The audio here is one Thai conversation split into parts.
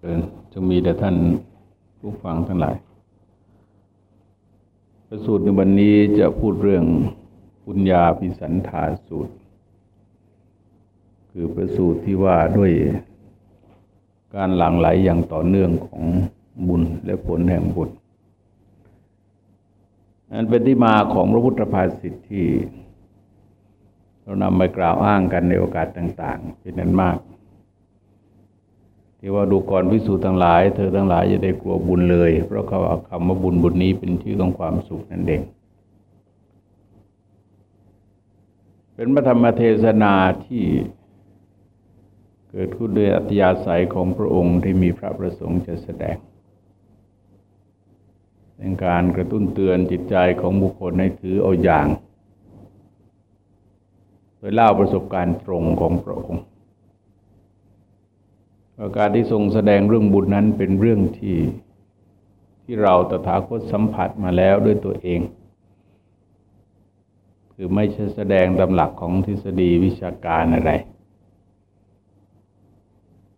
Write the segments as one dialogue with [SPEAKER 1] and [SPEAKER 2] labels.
[SPEAKER 1] เดินจงมีแต่ท่านผู้ฟังทั้งหลาย ประสูตรในวันนี้จะพูดเรื่องปุญญาพิสันธาสูตร คือประสูตรที่ว่าด้วยการหลั่งไหลอย่างต่อเนื่องของบุญและผลแห่งบุญอันเป็นที่มาของพระพุทธภาษิตที่เรานำไปกล่าวอ้างกันในโอกาสต่าง ๆ เป็นนั้นมาก ที่ว่าดูก่อนพิสูจน์ทั้งหลาย เธอทั้งหลายจะได้กลัวบุญเลย เพราะเขาเอาคำว่าบุญบุญนี้เป็นชื่อของความสุขนั่นเองเป็นพระธรรมเทศนาที่เกิดขึ้นด้วยอัตยาศัยของพระองค์ที่มีพระประสงค์จะแสดงเป็นการกระตุ้นเตือนจิตใจของบุคคลให้ถือเอาอย่าง โดยเล่าประสบการณ์ตรงของพระองค์ การที่ทรงแสดงเรื่องบุญนั้นเป็นเรื่องที่ที่เราตถาคตสัมผัสมาแล้วด้วยตัวเอง คือไม่ใช่แสดงตำหลักของทฤษฎีวิชาการอะไร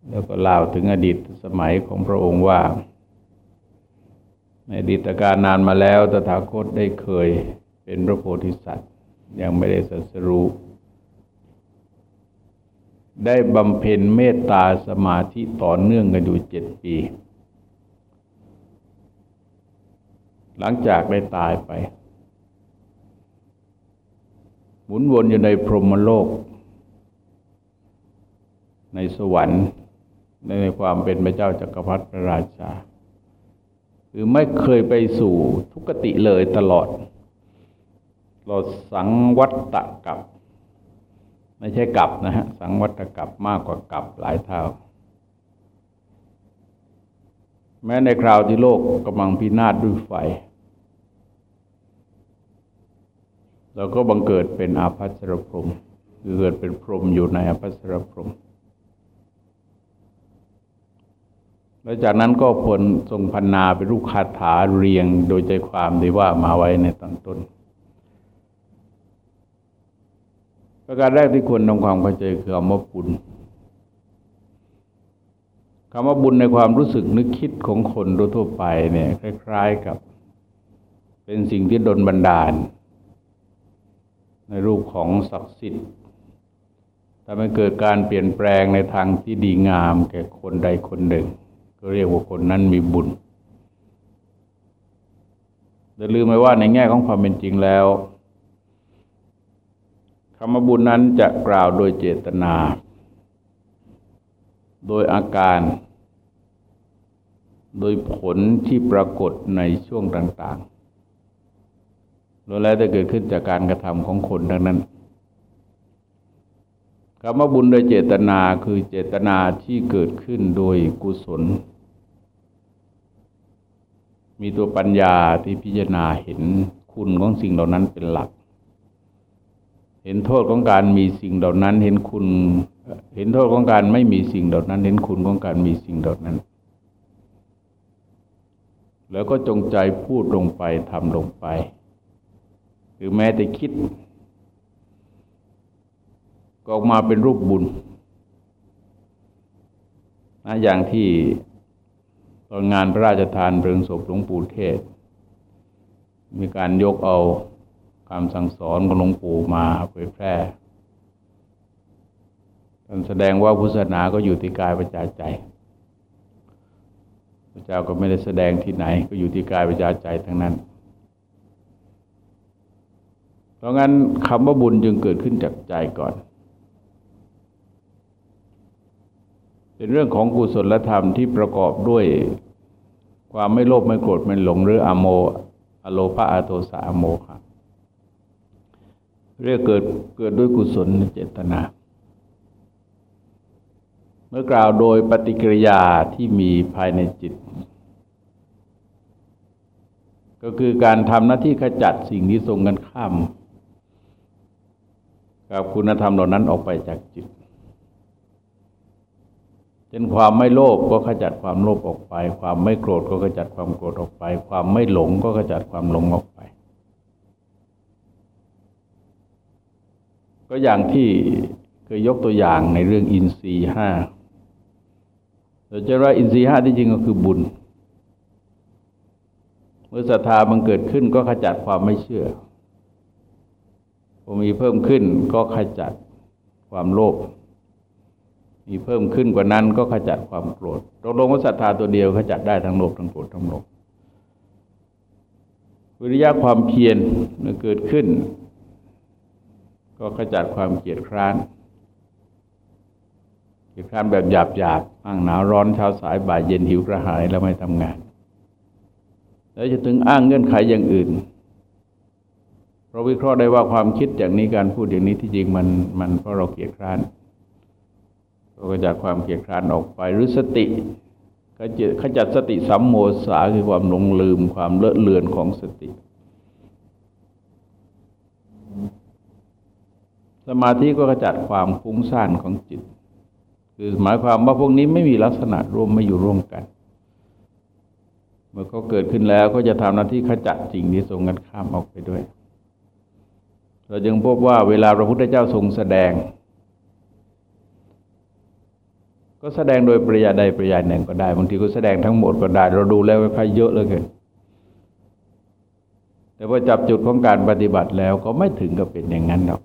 [SPEAKER 1] แล้วก็เล่าถึงอดีตสมัยของพระองค์ว่า ในอดีตการนานมาแล้วตถาคตได้เคยเป็นพระโพธิสัตว์ ยังไม่ได้สัสรู้ ได้บำเพ็ญเมตตาสมาธิต่อเนื่องกันอยู่เจ็ดปี หลังจากได้ตายไป หมุนวนอยู่ในพรหมโลก ในสวรรค์ในความเป็นพระเจ้าจักรพรรดิพระราชา คือไม่เคยไปสู่ทุกติเลยตลอดเราสังวัตตะกับ ไม่ใช่กลับนะฮะสังวัตกลับมากกว่ากลับหลายเท่า แม้ในคราวที่โลกกำลังพินาศด้วยไฟเราก็บังเกิดเป็นอาภัสรพรมคือเกิดเป็นพรมอยู่ในอาภัสรพรมแล้วจากนั้นก็ผลทรงพันนาเป็นรูปคาถาเรียงโดยใจความที่ว่ามาไว้ในตอนต้น ประการแรกที่ควรทำความเข้าใจคือคำว่าบุญคำว่าบุญในความรู้สึกนึกคิดของคนทั่วไปเนี่ย คล้าย ๆกับ เป็นสิ่งที่ดลบันดาล ในรูปของศักดิ์สิทธิ์ทำให้เกิดการเปลี่ยนแปลงในทางที่ดีงาม แก่คนใดคนหนึ่ง ก็เรียกว่าคนนั้นมีบุญแต่ลืมไปว่าในแง่ของความเป็นจริงแล้ว คำบุญนั้นจะกล่าวโดยเจตนา โดยอาการ โดยผลที่ปรากฏในช่วงต่างๆล้วนแล้วจะเกิดขึ้นจากการกระทำของคนดังนั้นคำว่าบุญโดยเจตนาคือเจตนาที่เกิดขึ้นโดยกุศล มีตัวปัญญาที่พิจารณาเห็นคุณของสิ่งเหล่านั้นเป็นหลัก เห็นโทษของการมีสิ่งเหล่านั้น เห็นคุณ เห็นโทษของการไม่มีสิ่งเหล่านั้น เห็นคุณของการมีสิ่งเหล่านั้น แล้วก็จงใจพูดลงไปทำลงไป หรือแม้แต่คิด ก็ออกมาเป็นรูปบุญนะอย่างที่ตอนงานพระราชทานเพลิงศพหลวงปู่เทศ มีการยกเอา คำสั่งสอนของหลวงปู่มาเผยแพร่ท่านแสดงว่าพุทธศาสนาก็อยู่ที่กายประจาใจพระเจ้าก็ไม่ได้แสดงที่ไหน ก็อยู่ที่กายประจาใจทั้งนั้น เพราะงั้นคำว่าบุญจึงเกิดขึ้นจากใจก่อน เป็นเรื่องของกุศลธรรมที่ประกอบด้วย ความไม่โลภไม่โกรธไม่หลงหรืออโม อโลภะอโทสะอโมหะ เรียกเกิดเกิดด้วยกุศลเจตนา เมื่อกล่าวโดยปฏิกิริยาที่มีภายในจิต ก็คือการทำหน้าที่ขจัดสิ่งที่ทรงกันข้าม กับคุณธรรมเหล่านั้นออกไปจากจิตเช่นความไม่โลภก็ขจัดความโลภออกไป ความไม่โกรธก็ขจัดความโกรธออกไป ความไม่หลงก็ขจัดความหลงออกไป ก็อย่างที่เคยยกตัวอย่างในเรื่องอินทรีห้าเราจะว่าอินทรีห้าที่จริงก็คือบุญ เมื่อศรัทธามันเกิดขึ้นก็ขจัดความไม่เชื่อพอมีเพิ่มขึ้นก็ขจัดความโลภมีเพิ่มขึ้นกว่านั้นก็ขจัดความโกรธตกลงว่าศรัทธาตัวเดียวขจัดได้ทั้งโลภทั้งโกรธทั้งโลภวิริยะความเพียรเกิดขึ้น ก็ขจัดความเกียดคร้านเกียดคร้านแบบหยาบหยาบอ้างหนาวร้อนเช้าสายบ่ายเย็นหิวกระหายแล้วไม่ทำงาน แล้วจะถึงอ้างเงื่อนไขอย่างอื่นเราวิเคราะห์ได้ว่าความคิดอย่างนี้การพูดอย่างนี้ที่จริงมันมันเพราะเราเกียดคร้านก็จากความเกียดคร้านออกไปหรือสติขจัดสติสัมโมสาคือความหลงลืมความเลอะเลือนของสติ สมาธิก็ขจัดความฟุ้งซ่านของจิต คือหมายความว่าพวกนี้ไม่มีลักษณะร่วมไม่อยู่ร่วมกัน เมื่อเขาเกิดขึ้นแล้วก็จะทำหน้าที่ขจัดสิ่งที่ตรงกันข้ามออกไปด้วย เราจึงพบว่าเวลาพระพุทธเจ้าทรงแสดง ก็แสดงโดยปริยาใดปริยาหนึ่งก็ได้บางทีก็แสดงทั้งหมดก็ได้ เราดูแล้วค่อยเยอะเลยเกินแต่พอจับจุดของการปฏิบัติแล้วก็ไม่ถึงกับเป็นอย่างนั้นหรอก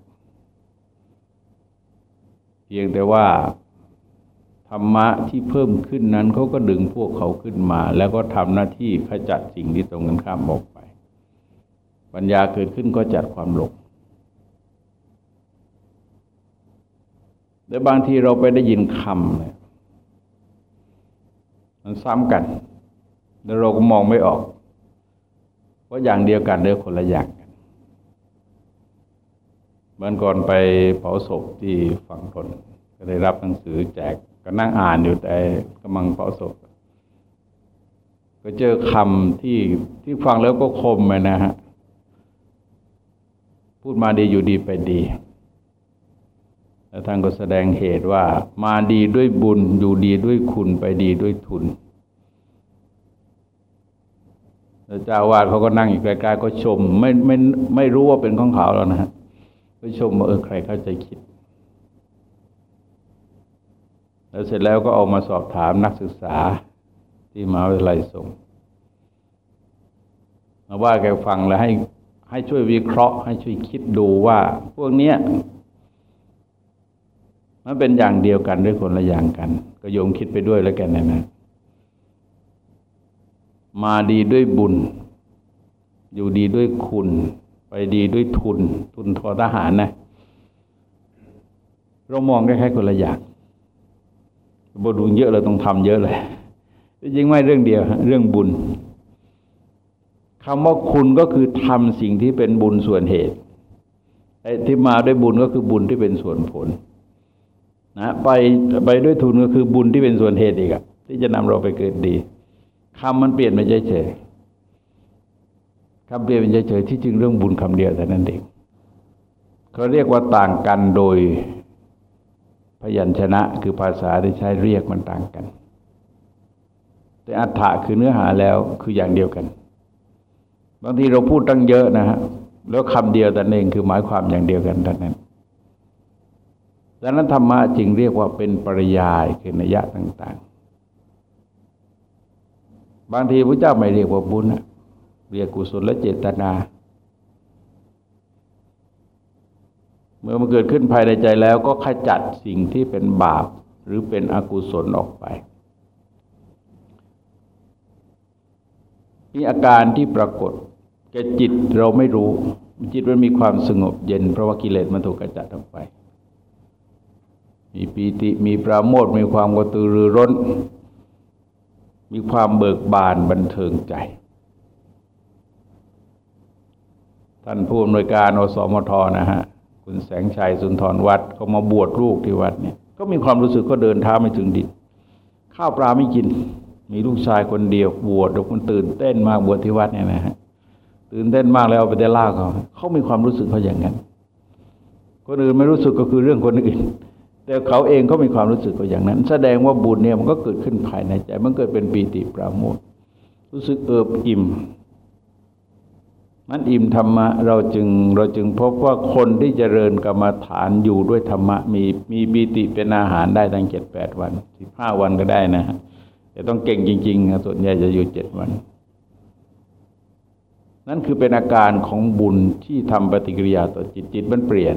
[SPEAKER 1] เพียงแต่ว่าธรรมะที่เพิ่มขึ้นนั้นเขาก็ดึงพวกเขาขึ้นมา แล้วก็ทำหน้าที่ขจัดสิ่งที่ตรงกันข้ามออกไป ปัญญาเกิดขึ้นก็จัดความหลงแต่บางทีเราไปได้ยินคำเนี่ยมันซ้ำกัน แล้วเราก็มองไม่ออกว่าอย่างเดียวกันหรือคนละอย่าง กันเมื่อก่อนไปเผาศพที่ฝั่งทนก็ได้รับหนังสือแจกก็นั่งอ่านอยู่แต่กำลังเผาศพ ก็เจอคำที่ที่ฟังแล้วก็คมไปนะฮะ พูดมาดีอยู่ดีไปดีแล้วท่านก็แสดงเหตุว่า มาดีด้วยบุญอยู่ดีด้วยคุณไปดีด้วยทุนแล้วเจ้าวาดเขาก็นั่งอยู่ใกล้ๆก็ชม ไม่ไม่ไม่รู้ว่าเป็นของเขาแล้วนะฮะ ก็ชมว่าเออใครเข้าใจคิด แล้วเสร็จแล้วก็เอามาสอบถามนักศึกษาที่มหาวิทยาลัยส่งมาว่าแกฟังแล้วให้ให้ช่วยวิเคราะห์ ให้ช่วยคิดดูว่า พวกเนี้ยมันเป็นอย่างเดียวกันด้วยคนละอย่างกัน ก็โยมคิดไปด้วยแล้วกันนะนะมาดีด้วยบุญ อยู่ดีด้วยคุณ ไปดีด้วยทุน ทุนทอทหารนะ เรามองคล้ายๆคนละอย่างบดูเยอะเราต้องทำเยอะเลยจริงไม่เรื่องเดียว เรื่องบุญคำว่าคุณก็คือทำสิ่งที่เป็นบุญส่วนเหตุไอ้ที่มาด้วยบุญก็คือบุญที่เป็นส่วนผล นะไปไปด้วยทุนก็คือบุญที่เป็นส่วนเหตุอีกอะที่จะนำเราไปเกิดดีคำมันเปลี่ยนไปเฉยๆ คำเปลี่ยนไปเฉยๆที่จริงเรื่องบุญคำเดียวแต่นั้นเองเขาเรียกว่าต่างกันโดยพยัญชนะคือภาษาที่ใช้เรียกมันต่างกัน แต่อัฏฐะคือเนื้อหาแล้วคืออย่างเดียวกัน บางทีเราพูดตั้งเยอะนะฮะแล้วคำเดียวแต่เองคือหมายความอย่างเดียวกันแต่นั้นดังนั้นธรรมะจึงเรียกว่าเป็นปริยายคือนัยยะต่าง ๆ บางทีพระเจ้าไม่เรียกว่าบุญ เรียกกุศลและเจตนา เมื่อมันเกิดขึ้นภายในใจแล้วก็ขจัดสิ่งที่เป็นบาปหรือเป็นอกุศลออกไปมีอาการที่ปรากฏแก่จิตเราไม่รู้ จิตมันมีความสงบเย็น เพราะว่ากิเลสมันถูกกระจัดออกไป มีปีติมีปราโมทมีความกระตือรือร้น มีความเบิกบานบันเทิงใจ ท่านผู้อำนวยการอสมทนะฮะ คุณแสงชัยสุนทรวัดเขามาบวชลูกที่วัดเนี่ย ก็มีความรู้สึกก็เดินเท้าไม่ถึงดิน ข้าวปลาไม่กิน มีลูกชายคนเดียวบวชแล้วคนตื่นเต้นมากบวชที่วัดเนี่ยนะฮะ ตื่นเต้นมากแล้วไปได้ล่าเขาเขามีความรู้สึกเขาอย่างนั้น คนอื่นไม่รู้สึกก็คือเรื่องคนอื่น แต่เขาเองก็มีความรู้สึกว่าอย่างนั้น แสดงว่าบุญเนี่ยมันก็เกิดขึ้นภายในใจ มันเกิดเป็นปีติปราโมทรู้สึกเอิบอิ่ม มันอิ่มธรรมะเราจึงเราจึงพบว่าคนที่เจริญกรรมฐานอยู่ด้วยธรรมะมีมีปีติเป็นอาหารได้ตั้งเจ็ดแปดวันสิบห้าวันก็ได้นะฮะจะต้องเก่งจริงๆส่วนใหญ่จะอยู่เจ็ดวัน นั่นคือเป็นอาการของบุญที่ทำปฏิกิริยาต่อจิตจิตมันเปลี่ยน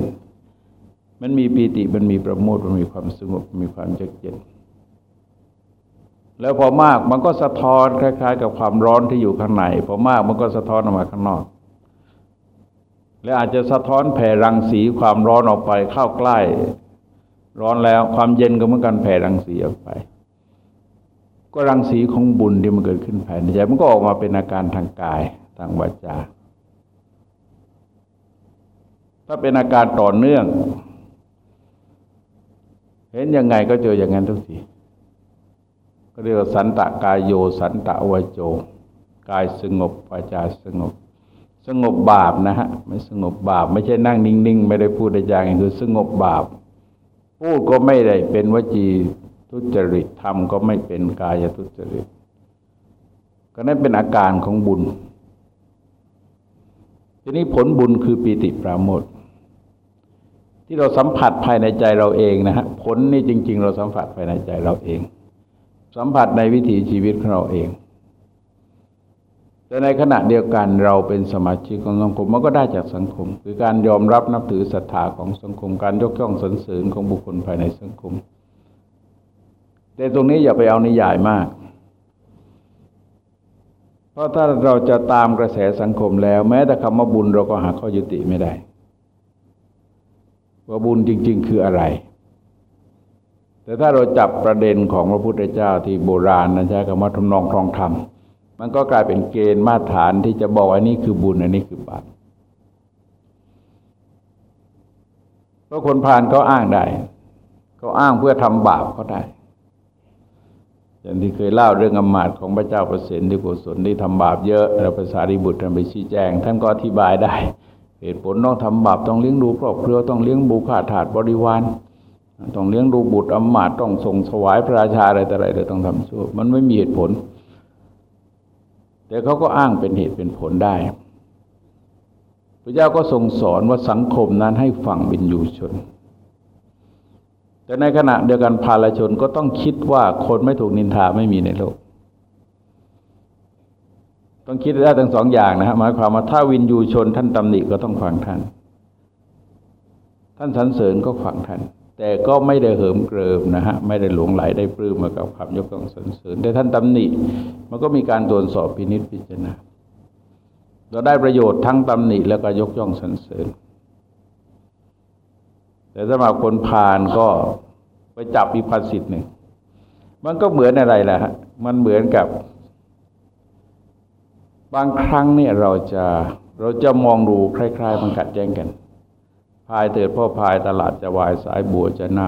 [SPEAKER 1] มันมีปีติมันมีประโมทมันมีความสงบมีความเย็นแล้วพอมากมันก็สะท้อนคล้าย ๆ กับความร้อนที่อยู่ข้างในพอมากมันก็สะท้อนออกมาข้างนอก และอาจจะสะท้อนแผ่รังสีความร้อนออกไปเข้าใกล้ ร้อนแล้วความเย็นก็เหมือนกันแผ่รังสีออกไป ก็รังสีของบุญที่มันเกิดขึ้นภายในใจมันก็ออกมาเป็นอาการทางกายทางวาจาถ้าเป็นอาการต่อเนื่อง เห็นยังไงก็เจออย่างนั้นทุกทีเรียกว่าสันตะกายโยสันตะวโจ กายสงบวาจาสงบ สงบบาปนะฮะไม่สงบบาป ไม่ใช่นั่งนิ่ง ๆ ไม่ได้พูดอะได้อย่างคือสงบบาป พูดก็ไม่ได้เป็นวจีทุจริตทำก็ไม่เป็นกายทุจริต ก็นั่นเป็นอาการของบุญ ทีนี้ผลบุญคือปีติปราโมทที่เราสัมผัสภายในใจเราเองนะฮะผลนี่จริง ๆ เราสัมผัสภายในใจเราเอง สัมผัสในวิถีชีวิตของเราเอง แต่ในขณะเดียวกันเราเป็นสมาชิกของสังคมมันก็ได้จากสังคม คือการยอมรับนับถือศรัทธาของสังคม การยกย่องสรรเสริญของบุคคลภายในสังคม แต่ตรงนี้อย่าไปเอานิยายมาก เพราะถ้าเราจะตามกระแสสังคมแล้ว แม้แต่คำว่าบุญเราก็หาข้อยุติไม่ได้ ว่าบุญจริง ๆ คืออะไรแต่ถ้าเราจับประเด็นของพระพุทธเจ้าที่โบราณนะใช้คำว่าทำนองทองธรรม มันก็กลายเป็นเกณฑ์มาตรฐานที่จะบอกว่านี่คือบุญอันนี้คือบาปเพราะคนพาลเขาอ้างได้เขาอ้างเพื่อทำบาปเขาได้อย่างที่เคยเล่าเรื่องอมาตของพระเจ้าประสิทธิโกศลที่ทำบาปเยอะแล้วภาษาริบุตรท่านไปชี้แจง ท่านก็อธิบายได้ เหตุผลต้องทำบาปต้องเลี้ยงดูครอบครัวต้องเลี้ยงบูขาถาดบริวารต้องเลี้ยงดูบุตรอมาตต้องส่งถวายพระราชาอะไรแต่อะไรเลยต้องทำชั่วมันไม่มีเหตุผล แต่เขาก็อ้างเป็นเหตุเป็นผลได้ พระเจ้าก็ทรงสอนว่าสังคมนั้นให้ฟังบินยูชน แต่ในขณะเดียวกันภาลชนก็ต้องคิดว่าคนไม่ถูกนินทาไม่มีในโลก ต้องคิดได้ทั้งสองอย่างนะฮะหมายความว่าถ้าวินยูชนท่านตำหนิก็ต้องฟังท่าน ท่านสรรเสริญก็ฟังท่าน แต่ก็ไม่ได้เหิมเกริมนะฮะไม่ได้หลงไหลได้ปลื้มมากับคำยกย่องสรรเสริญแต่ท่านตำหนิมันก็มีการตรวจสอบพินิจพิจารณาเราได้ประโยชน์ทั้งตำหนิแล้วก็ยกย่องสรรเสริญ แต่สำหรับคนผ่านก็ไปจับอีกภาษิตหนึ่ง มันก็เหมือนอะไรล่ะฮะมันเหมือนกับ บางครั้งเนี่ยเราจะเราจะมองดูคล้ายๆ มันขัดแย้งกัน พายเถิดพ่อพายตลาดจะวายสายบัวจะน้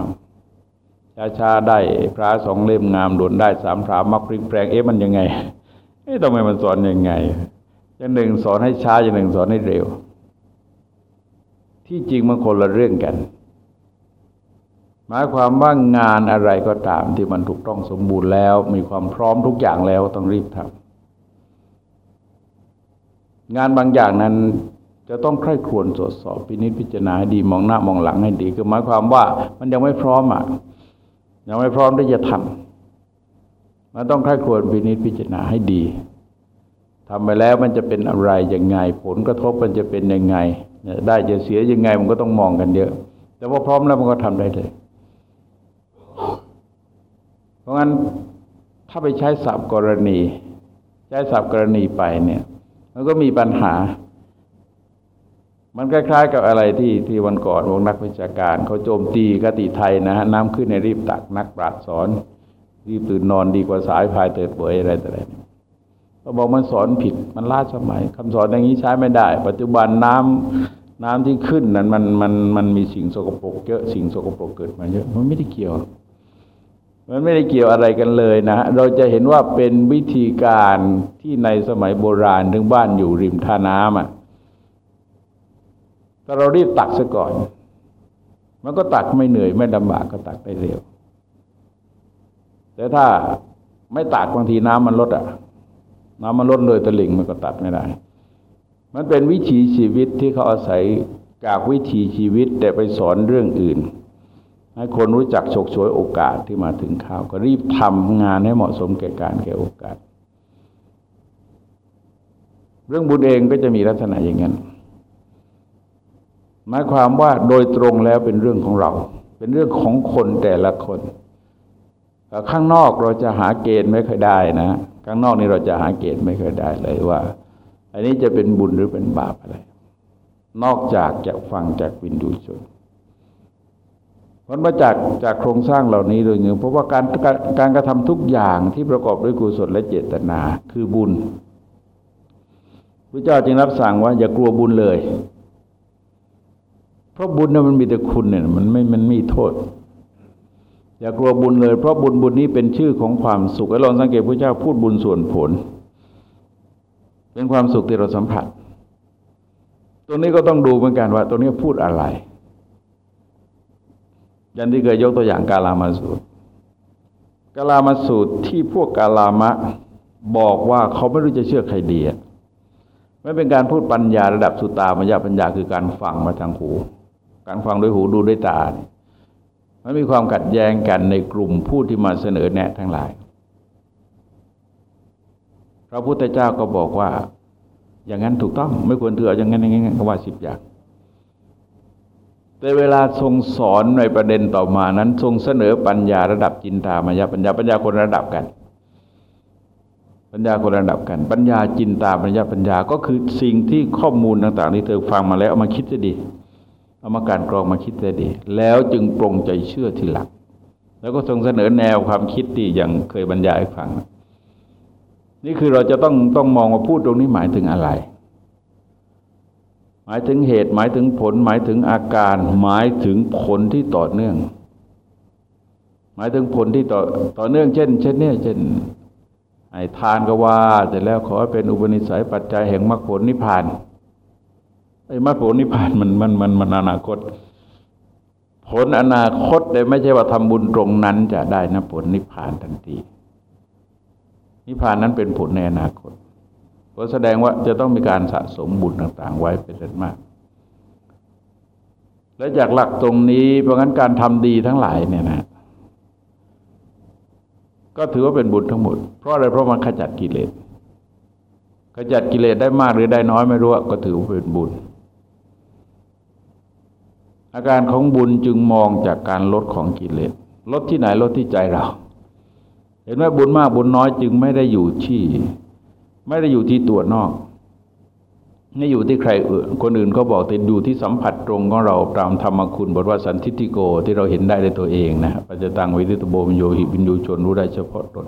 [SPEAKER 1] ำชาชาได้พระสองเล่มงามดนได้สามพรามักพริกแปลงเอ๊ะมันยังไงเอ๊ะทำไมมันสอนยังไงอย่างหนึ่งสอนให้ช้าอย่างหนึ่งสอนให้เร็ว ที่จริงมันคนละเรื่องกัน หมายความว่างานอะไรก็ตามที่มันถูกต้องสมบูรณ์แล้ว มีความพร้อมทุกอย่างแล้วต้องรีบทำงานบางอย่างนั้น จะต้องใคร่ครวญตรวจสอบพินิจพิจารณาให้ดีมองหน้ามองหลังให้ดีคือหมายความว่ามันยังไม่พร้อมอะยังไม่พร้อมที่จะทำมันต้องใคร่ครวญพินิจพิจารณาให้ดีทำไปแล้วมันจะเป็นอะไรยังไง ผลกระทบมันจะเป็นยังไง ได้จะเสียยังไงมันก็ต้องมองกันเยอะ แต่ว่าพร้อมแล้วมันก็ทำได้เลย เพราะงั้นถ้าไปใช้สับกรณี ใช้สับกรณีไปเนี่ย มันก็มีปัญหา มันคล้ายๆ กับอะไรที่ที่วันก่อนวงนักวิชาการเขาโจมตีกติไทยนะฮะน้ำขึ้นในรีบตักนักปราชญ์สอน รีบตื่นนอนดีกว่าสายพายเติดเบยอะไรต่ออะไรเขาบอกมันสอนผิดมันล้าสมัยคำสอนอย่างนี้ใช้ไม่ได้ ปัจจุบันน้ำน้ำที่ขึ้นนั้นมันมันมันมีสิ่งสกปรกเยอะสิ่งสกปรกเกิดมาเยอะมันไม่ได้เกี่ยว มันไม่ได้เกี่ยวอะไรกันเลยนะเราจะเห็นว่าเป็นวิธีการที่ในสมัยโบราณถึงบ้านอยู่ริมท่าน้ำอะ ถ้าเรารีบตักซะก่อน มันก็ตักไม่เหนื่อยไม่ลำบากก็ตักได้เร็ว แต่ถ้าไม่ตักบางทีน้ำมันลดอะ น้ำมันลดเลยตะลิ่งมันก็ตัดไม่ได้ มันเป็นวิถีชีวิตที่เขาอาศัยจากวิถีชีวิตแต่ไปสอนเรื่องอื่น ให้คนรู้จักฉกฉวยโอกาสที่มาถึงข่าว ก็รีบทำงานให้เหมาะสมแก่การแก่โอกาส เรื่องบุญเองก็จะมีลักษณะอย่างนั้น หมายความว่าโดยตรงแล้วเป็นเรื่องของเรา เป็นเรื่องของคนแต่ละคน ข้างนอกเราจะหาเกณฑ์ไม่เคยได้นะ ข้างนอกนี่เราจะหาเกณฑ์ไม่เคยได้เลยว่า อันนี้จะเป็นบุญหรือเป็นบาปอะไร นอกจากจะฟังจากวินดูชนผลมาจากจากโครงสร้างเหล่านี้โดยหนึ่งเพราะว่าการการกระทำทุกอย่างที่ประกอบด้วยกุศลและเจตนาคือบุญพระเจ้าจึงรับสั่งว่าอย่ากลัวบุญเลย ราะบุญเนี่ยมันมีแต่คุณเนี่ยมันไม่มันมีโทษ อย่ากลัวบุญเลย เพราะบุญบุญนี้เป็นชื่อของความสุขไอ้ลองสังเกตพระเจ้าพูดบุญส่วนผล เป็นความสุขที่เราสัมผัสตัวนี้ก็ต้องดูเหมือนกันว่าตัวนี้พูดอะไรยันที่เคยยกตัวอย่างกาลามาสูตร กาลามาสูตรที่พวกกาลามะบอกว่าเขาไม่รู้จะเชื่อใครดีไม่เป็นการพูดปัญญาระดับสุตามายาปัญญาคือการฟังมาทางหู การฟังด้วยหูดูด้วยตาเนี่ยมันมีความขัดแย้งกันในกลุ่มผู้ที่มาเสนอแนะทั้งหลาย พระพุทธเจ้าก็บอกว่า อย่างนั้นถูกต้อง ไม่ควรถืออย่างนั้นอย่างนั้นก็ว่าสิบอย่าง แต่เวลาทรงสอนในประเด็นต่อมานั้น ทรงเสนอปัญญาระดับจินตามายาปัญญาปัญญาคนระดับกัน ปัญญาคนระดับกัน ปัญญาจินตาปัญญาปัญญาก็คือสิ่งที่ข้อมูลต่าง ๆ ที่เธอฟังมาแล้วเอามาคิดจะดี เอามาการกรองมาคิดจะดี แล้วจึงปรงใจเชื่อทีหลังแล้วก็ทรงเสนอแนวความคิดที่อย่างเคยบรรยายให้ฟัง นี่คือเราจะต้องต้องมองว่าพูดตรงนี้หมายถึงอะไร หมายถึงเหตุ หมายถึงผล หมายถึงอาการ หมายถึงผลที่ต่อเนื่อง หมายถึงผลที่ต่อต่อเนื่อง เช่น เช่นเนี่ยเช่นไอ้ทานก็ว่า แต่แล้วขอเป็นอุปนิสัยปัจจัยแห่งมรรคผลนิพพาน ไอ้มรรคผลนิพพานมันมันมันมันอนาคต ผลอนาคตแต่ไม่ใช่ว่าทำบุญตรงนั้นจะได้นะผลนิพพานทันที นิพพานนั้นเป็นผลในอนาคตก็แสดงว่าจะต้องมีการสะสมบุญต่าง ๆ ไว้เป็นอันมาก และจากหลักตรงนี้เพราะงั้นการทำดีทั้งหลายเนี่ยนะ ก็ถือว่าเป็นบุญทั้งหมด เพราะอะไรเพราะมันขจัดกิเลสขจัดกิเลสได้มากหรือได้น้อยไม่รู้ก็ถือว่าเป็นบุญ อาการของบุญจึงมองจากการลดของกิเลสลดที่ไหนลดที่ใจเรา เห็นว่าบุญมากบุญน้อยจึงไม่ได้อยู่ที่ ไม่ได้อยู่ที่ตัวนอกไม่อยู่ที่ใครอื่นคนอื่นเขาบอกแต่อยู่ที่สัมผัสตรงของเราตามธรรมคุณบทว่าสันทิติโกที่เราเห็นได้ในตัวเองนะปัจจตังวิริตโบมโยหิบินยูชนรู้ได้เฉพาะตน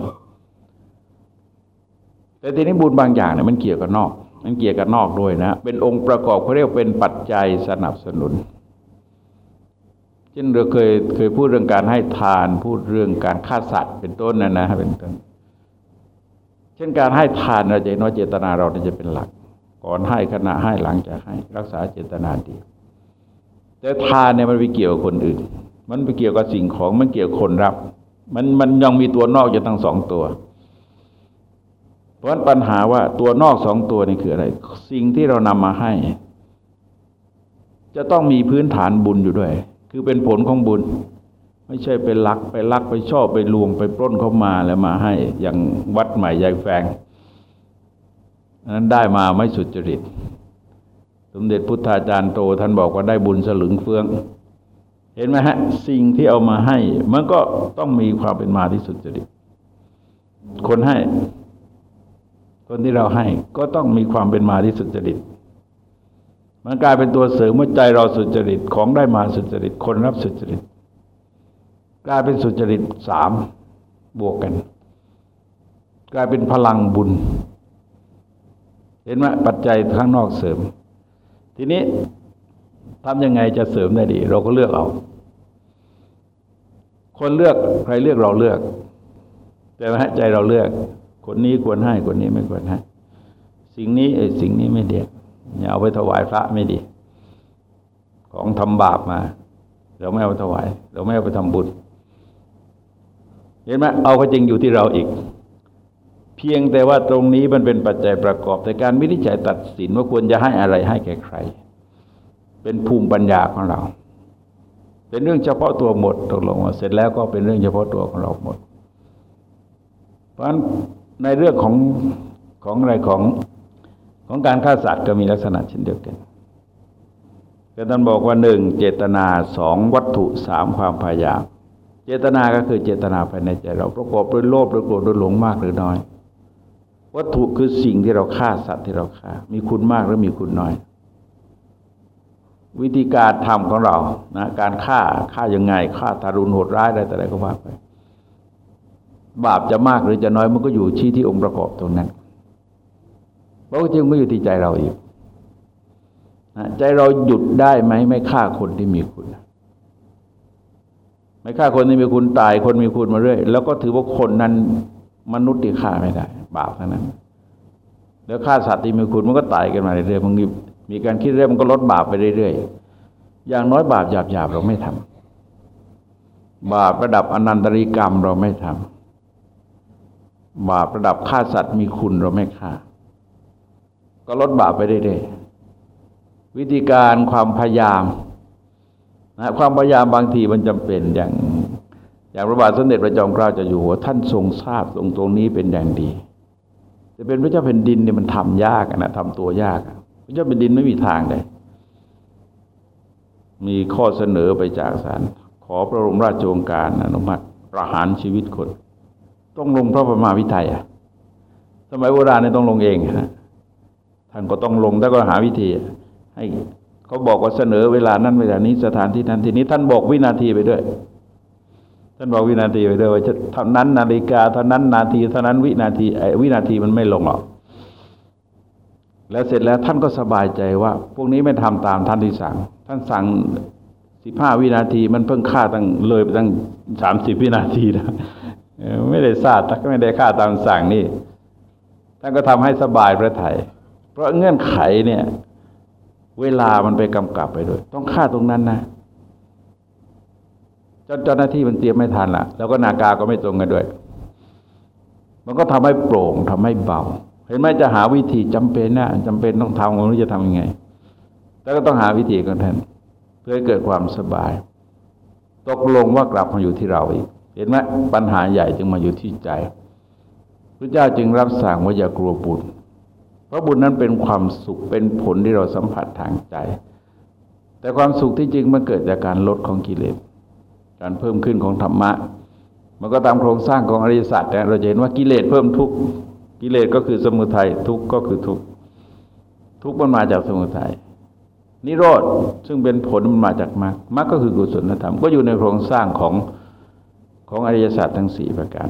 [SPEAKER 1] แต่ทีนี้บุญบางอย่างเนี่ยมันเกี่ยวกับนอก มันเกี่ยวกับนอกด้วยนะ เป็นองค์ประกอบเขาเรียกเป็นปัจจัยสนับสนุน ช่นเราเคยเคยพูดเรื่องการให้ทานพูดเรื่องการฆ่าสัตว์เป็นต้นนะนะเป็นต้นเช่นการให้ทานเราจะเน้อยเจตนาเราจะเป็นหลัก ก่อนให้ขณะให้หลังจากให้รักษาเจตนาดี แต่ทานเนี่ยมันไปเกี่ยวกับคนอื่น มันไปเกี่ยวกับสิ่งของมันเกี่ยวคนรับ มันมันยังมีตัวนอกอยู่ทั้งสองตัว เพราะปัญหาว่าตัวนอกสองตัวนี่คืออะไร สิ่งที่เรานำมาให้ จะต้องมีพื้นฐานบุญอยู่ด้วย คือเป็นผลของบุญ ไม่ใช่ไปลักไปลักไปชอบไปลวงไปปล้นเขามาแล้วมาให้อย่างวัดใหม่ยายแฟงนั้นได้มาไม่สุจริต สมเด็จพุทธาจารย์โตท่านบอกว่าได้บุญสลึงเฟือง เห็นไหมฮะ สิ่งที่เอามาให้ มันก็ต้องมีความเป็นมาที่สุจริต คนให้ คนที่เราให้ก็ต้องมีความเป็นมาที่สุจริต มันกลายเป็นตัวเสริมเมื่อใจเราสุจริตของได้มาสุจริตคนรับสุจริตกลายเป็นสุจริตสามบวกกัน กลายเป็นพลังบุญ เห็นไหมปัจจัยข้างนอกเสริม ทีนี้ทำยังไงจะเสริมได้ดี เราก็เลือกเอา คนเลือกใครเลือกเราเลือก แต่ว่ใจเราเลือก คนนี้ควรให้คนนี้ไม่ควรให้ สิ่งนี้ไอ้สิ่งนี้ไม่เด็ด อย่าเอาไปถวายพระไม่ดี ของทำบาปมา เราไม่เอาไปถวาย เราไม่เอาไปทำบุญ เห็นไหมเอาก็จริงอยู่ที่เราอีก เพียงแต่ว่าตรงนี้มันเป็นปัจจัยประกอบ แต่การวินิจฉัยตัดสินว่าควรจะให้อะไรให้แก่ใคร เป็นภูมิปัญญาของเรา เป็นเรื่องเฉพาะตัวหมดตกลงว่าเสร็จแล้วก็เป็นเรื่องเฉพาะตัวของเราหมด เพราะฉะนั้นในเรื่องของของอะไรของ ของการฆ่าสัตว์ก็มีลักษณะเช่นเดียวกันก็ท่านบอกว่าหนึ่งเจตนาสองวัตถุสามความพยายาม เจตนาก็คือเจตนาภายในใจเราประกอบด้วยโลภด้วยโกรธด้วยหลงมากหรือน้อย วัตถุคือสิ่งที่เราฆ่าสัตว์ที่เราฆ่า มีคุณมากหรือมีคุณน้อย วิธีการทำของเรานะการฆ่าฆ่ายังไงฆ่าทารุณโหดร้ายอะไรแต่อะไรก็ว่าไปบาปจะมากหรือจะน้อยมันก็อยู่ชี้ที่องค์ประกอบตรงนั้น พราะจริงก็อยู่ที่ใจเราอีกใจเราหยุดได้ไหมไม่ฆ่าคนที่มีคุณ ไม่ฆ่าคนที่มีคุณตายคนมีคุณมาเรื่อย แล้วก็ถือว่าคนนั้นมนุษย์ที่ฆ่าไม่ได้ บาปทั้งนั้น แล้วฆ่าสัตว์ที่มีคุณมันก็ตายกันมาเรื่อยๆบางทีมีการคิดเรื่อยมันก็ลดบาปไปเรื่อยๆอย่างน้อยบาปหยาบๆเราไม่ทำบาประดับอนันตริกรรมเราไม่ทำบาประดับฆ่าสัตว์มีคุณเราไม่ฆ่า ก็ลดบาปไปเรื่อยๆวิธีการความพยายามนะความพยายามบางทีมันจำเป็นอย่าง อย่างพระบาทสมเด็จพระจอมเกล้าจะอยู่หัวท่านทรงทราบตรงตรงนี้เป็นอย่างดี จะเป็นพระเจ้าแผ่นดินเนี่ยมันทำยากนะทำตัวยาก พระเจ้าแผ่นดินไม่มีทางเลยมีข้อเสนอไปจากศาลขอพระบรมราชโองการอนุมัติประหารชีวิตคน ต้องลงพระประมาวิทยอะ สมัยโบราณเนี่ยต้องลงเองฮะ ท่านก็ต้องลงแต่ก็หาวิธี ให้เขาบอกว่าเสนอเวลานั้นเวลานี้สถานที่นั้นที่นี้ท่านบอกวินาทีไปด้วย ท่านบอกวินาทีไปด้วยว่าเท่านั้นนาฬิกาเท่านั้นนาทีเท่านั้นวินาทีไอ้วินาทีมันไม่ลงหรอกแล้วเสร็จแล้วท่านก็สบายใจว่า พวกนี้ไม่ทำตามท่านที่สั่ง ท่านสั่งสิบห้าวินาทีมันเพิ่งฆ่าตั้งเลยไปตั้งสามสิบวินาทีนะไม่ได้ทราบท่ก็ไม่ได้ฆ่าตามสั่งนี่ ท่านก็ทำให้สบายพระไทย เพราะเงื่อนไขเนี่ย เวลามันไปกำกับไปด้วย ต้องฆ่าตรงนั้นนะจนเจ้าหน้าที่มันเตรียมไม่ทันละแล้วก็นาคาก็ไม่ตรงกันด้วย มันก็ทำให้โปร่งทำให้เบา เห็นไหมจะหาวิธีจำเป็นนะจำเป็นต้องทำม่รู้จะทำยังไงแต่ก็ต้องหาวิธีกันแทนเพื่อเกิดความสบาย ตกลงว่ากลับมาอยู่ที่เราอีก เห็นไหมปัญหาใหญ่จึงมาอยู่ที่ใจพระเจ้าจึงรับสั่งว่าอย่ากลัวบุญ เพราะบุญนั้นเป็นความสุขเป็นผลที่เราสัมผัสทางใจ แต่ความสุขที่จริงมันเกิดจากการลดของกิเลส การเพิ่มขึ้นของธรรมะ มันก็ตามโครงสร้างของอริยสัจแต่เราจะเห็นว่ากิเลสเพิ่มทุกกิเลสก็คือสมุทัยทุกก็คือทุกทุกมันมาจากสมุทัยนิโรธซึ่งเป็นผลมันมาจากมรรคมรรคก็คือกุศลธรรมก็อยู่ในโครงสร้างของของอริยสัจทั้งสี่ประการ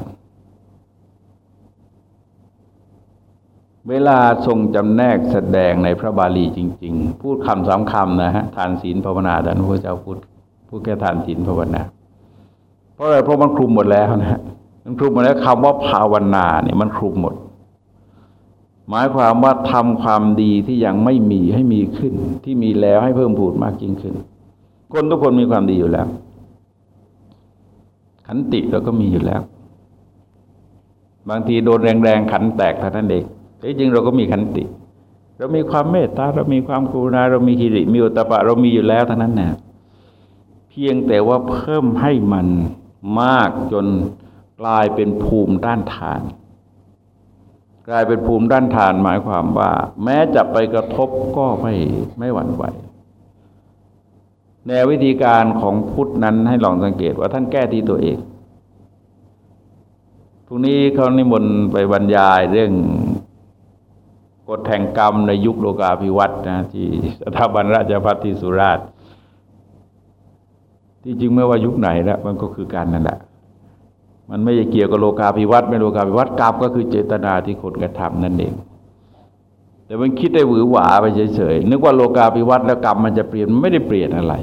[SPEAKER 1] เวลาทรงจำแนกแสดงในพระบาลีจริง ๆ พูดคำสามคำนะฮะทานศีลภาวนาแต่พระเจ้าพูดพูดแค่ทานศีลภาวนา เพราะอะไรเพราะมันคลุมหมดแล้วนะมันคลุมหมดแล้วคำว่าภาวนาเนี่ยมันคลุมหมด หมายความว่าทำความดีที่ยังไม่มีให้มีขึ้น ที่มีแล้วให้เพิ่มพูดมากยิ่งขึ้น คนทุกคนมีความดีอยู่แล้ว ขันติเราก็มีอยู่แล้ว บางทีโดนแรงๆขันแตกเท่านั้นเอง แต่จริงเราก็มีขันติ เรามีความเมตตาเรามีความกรุณาเรามีฮิริมีอุตปะ เรามีอยู่แล้วทั้งนั้นนะเพียงแต่ว่าเพิ่มให้มันมากจนกลายเป็นภูมิด้านฐาน กลายเป็นภูมิด้านฐานหมายความว่า แม้จะไปกระทบก็ไม่ไม่หวั่นไหวแนววิธีการของพุทธนั้นให้ลองสังเกตว่าท่านแก้ที่ตัวเองพรุ่งนี้เขานิมนต์ไปบรรยายเรื่อง กฎแห่งกรรมในยุคโลกาภิวัตน์นะที่สถาบันราชภัฏที่สุราษฎร์ที่จริงไม่ว่ายุคไหนแล้วมันก็คือการนั่นแหละ มันไม่เกี่ยวกับโลกาภิวัตน์ไม่โลกาภิวัตน์กรรมก็คือเจตนาที่คนกระทำนั่นเอง แต่มันคิดได้หวือหวาไปเฉยๆนึกว่าโลกาภิวัตน์แล้วกรรมมันจะเปลี่ยนไม่ได้เปลี่ยนอะไร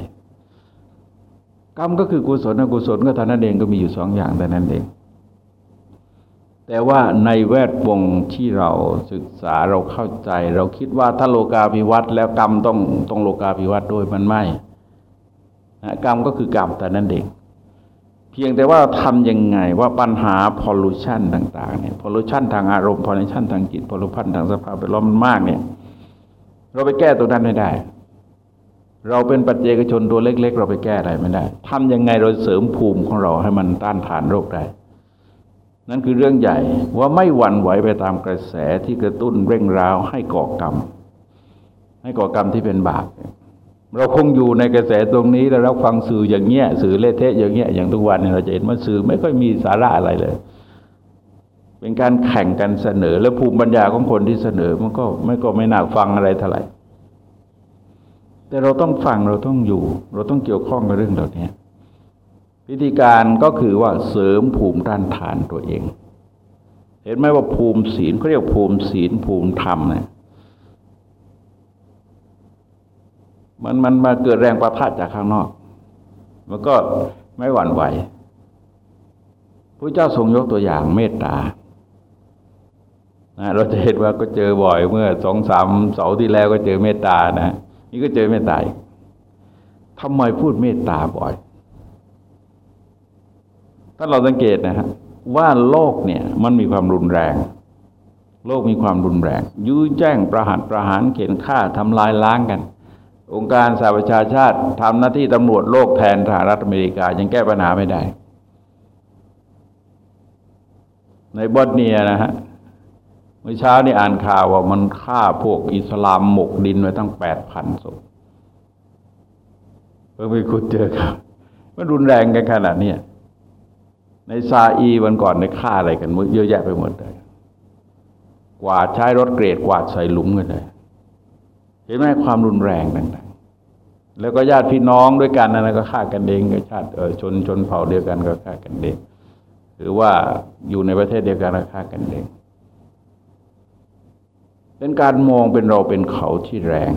[SPEAKER 1] กรรมก็คือกุศลอกุศลก็เท่านั้นเองก็มีอยู่สองอย่างแต่นั้นเอง แต่ว่าในแวดวงที่เราศึกษาเราเข้าใจ เราคิดว่าถ้าโลกาภิวัตแล้วกรรมต้องต้องโลกาภิวัตด้วยมันไม่กรรมก็คือกรรมแต่นั้นเองเพียงแต่ว่าทำยังไงว่าปัญหา pollution ต่างๆเนี่ย pollution ทางอารมณ์ pollution ทางจิต pollution ทางสภาพแวดล้อมมันมากเนี่ย เราไปแก้ตัวนั้นไม่ได้ เราเป็นปัจเจกชนตัวเล็ก ๆ เราไปแก้อะไรไม่ได้ทำยังไงเราเสริมภูมิของเราให้มันต้านทานโรคได้ นั่นคือเรื่องใหญ่ว่าไม่หวั่นไหวไปตามกระแสที่กระตุ้นเร่งร้าวให้ก่อกรรม ให้ก่อกรรมที่เป็นบาปเราคงอยู่ในกระแสตรงนี้แล้วเราฟังสื่ออย่างเงี้ยสื่อเละเทะอย่างเงี้ยอย่างทุกวันเนี่ยเราจะเห็นว่าสื่อไม่ค่อยมีสาระอะไรเลย เป็นการแข่งกันเสนอ และภูมิปัญญาของคนที่เสนอมันก็ไม่ก็ไม่น่าฟังอะไรเท่าไหร่แต่เราต้องฟังเราต้องอยู่ เราต้องเกี่ยวข้องกับเรื่องเหล่านี้ วิธีการก็คือว่าเสริมภูมิด้านฐานตัวเอง เห็นไหมว่าภูมิศีลเขาเรียกภูมิศีลภูมิธรรมเนี่ยมันมันมาเกิดแรงประทะจากข้างนอก มันก็ไม่หวั่นไหวพระเจ้าทรงยกตัวอย่างเมตตาเราจะเห็นว่าก็เจอบ่อยเมื่อสองสามเสาที่แล้วก็เจอเมตตานะ นี่ก็เจอเมตตาทำไมพูดเมตตาบ่อยาเราสังเกตนะฮะว่าโลกเนี่ยมันมีความรุนแรง โลกมีความรุนแรง ยื้อแจ้งประหารประหารเข็นฆ่าทำลายล้างกัน องค์การสหประชาชาติทำหน้าที่ตำรวจโลกแทนสหรัฐอเมริกายังแก้ปัญหาไม่ได้ ในบอสเนียนะฮะเมื่อเช้านี่อ่านข่าวว่ามันฆ่าพวกอิสลามหมกดินไว้ตั้งแปดพันศพเพิ่งไปคุดเจอครับมันรุนแรงกันขนาดนี้ ในซาอีวันก่อนในฆ่าอะไรกันเยอะแยะไปหมดเลยกวาดใช้รถเกรดกวาดใส่หลุมกันเลยเห็นไหมความรุนแรงต่างๆแล้วก็ญาติพี่น้องด้วยกันนะก็ฆ่ากันเองกับชาติเออชนชนเผ่าเดียวกันก็ฆ่ากันเองหรือว่าอยู่ในประเทศเดียวกันก็ฆ่ากันเองเป็นการมองเป็นเราเป็นเขาที่แรง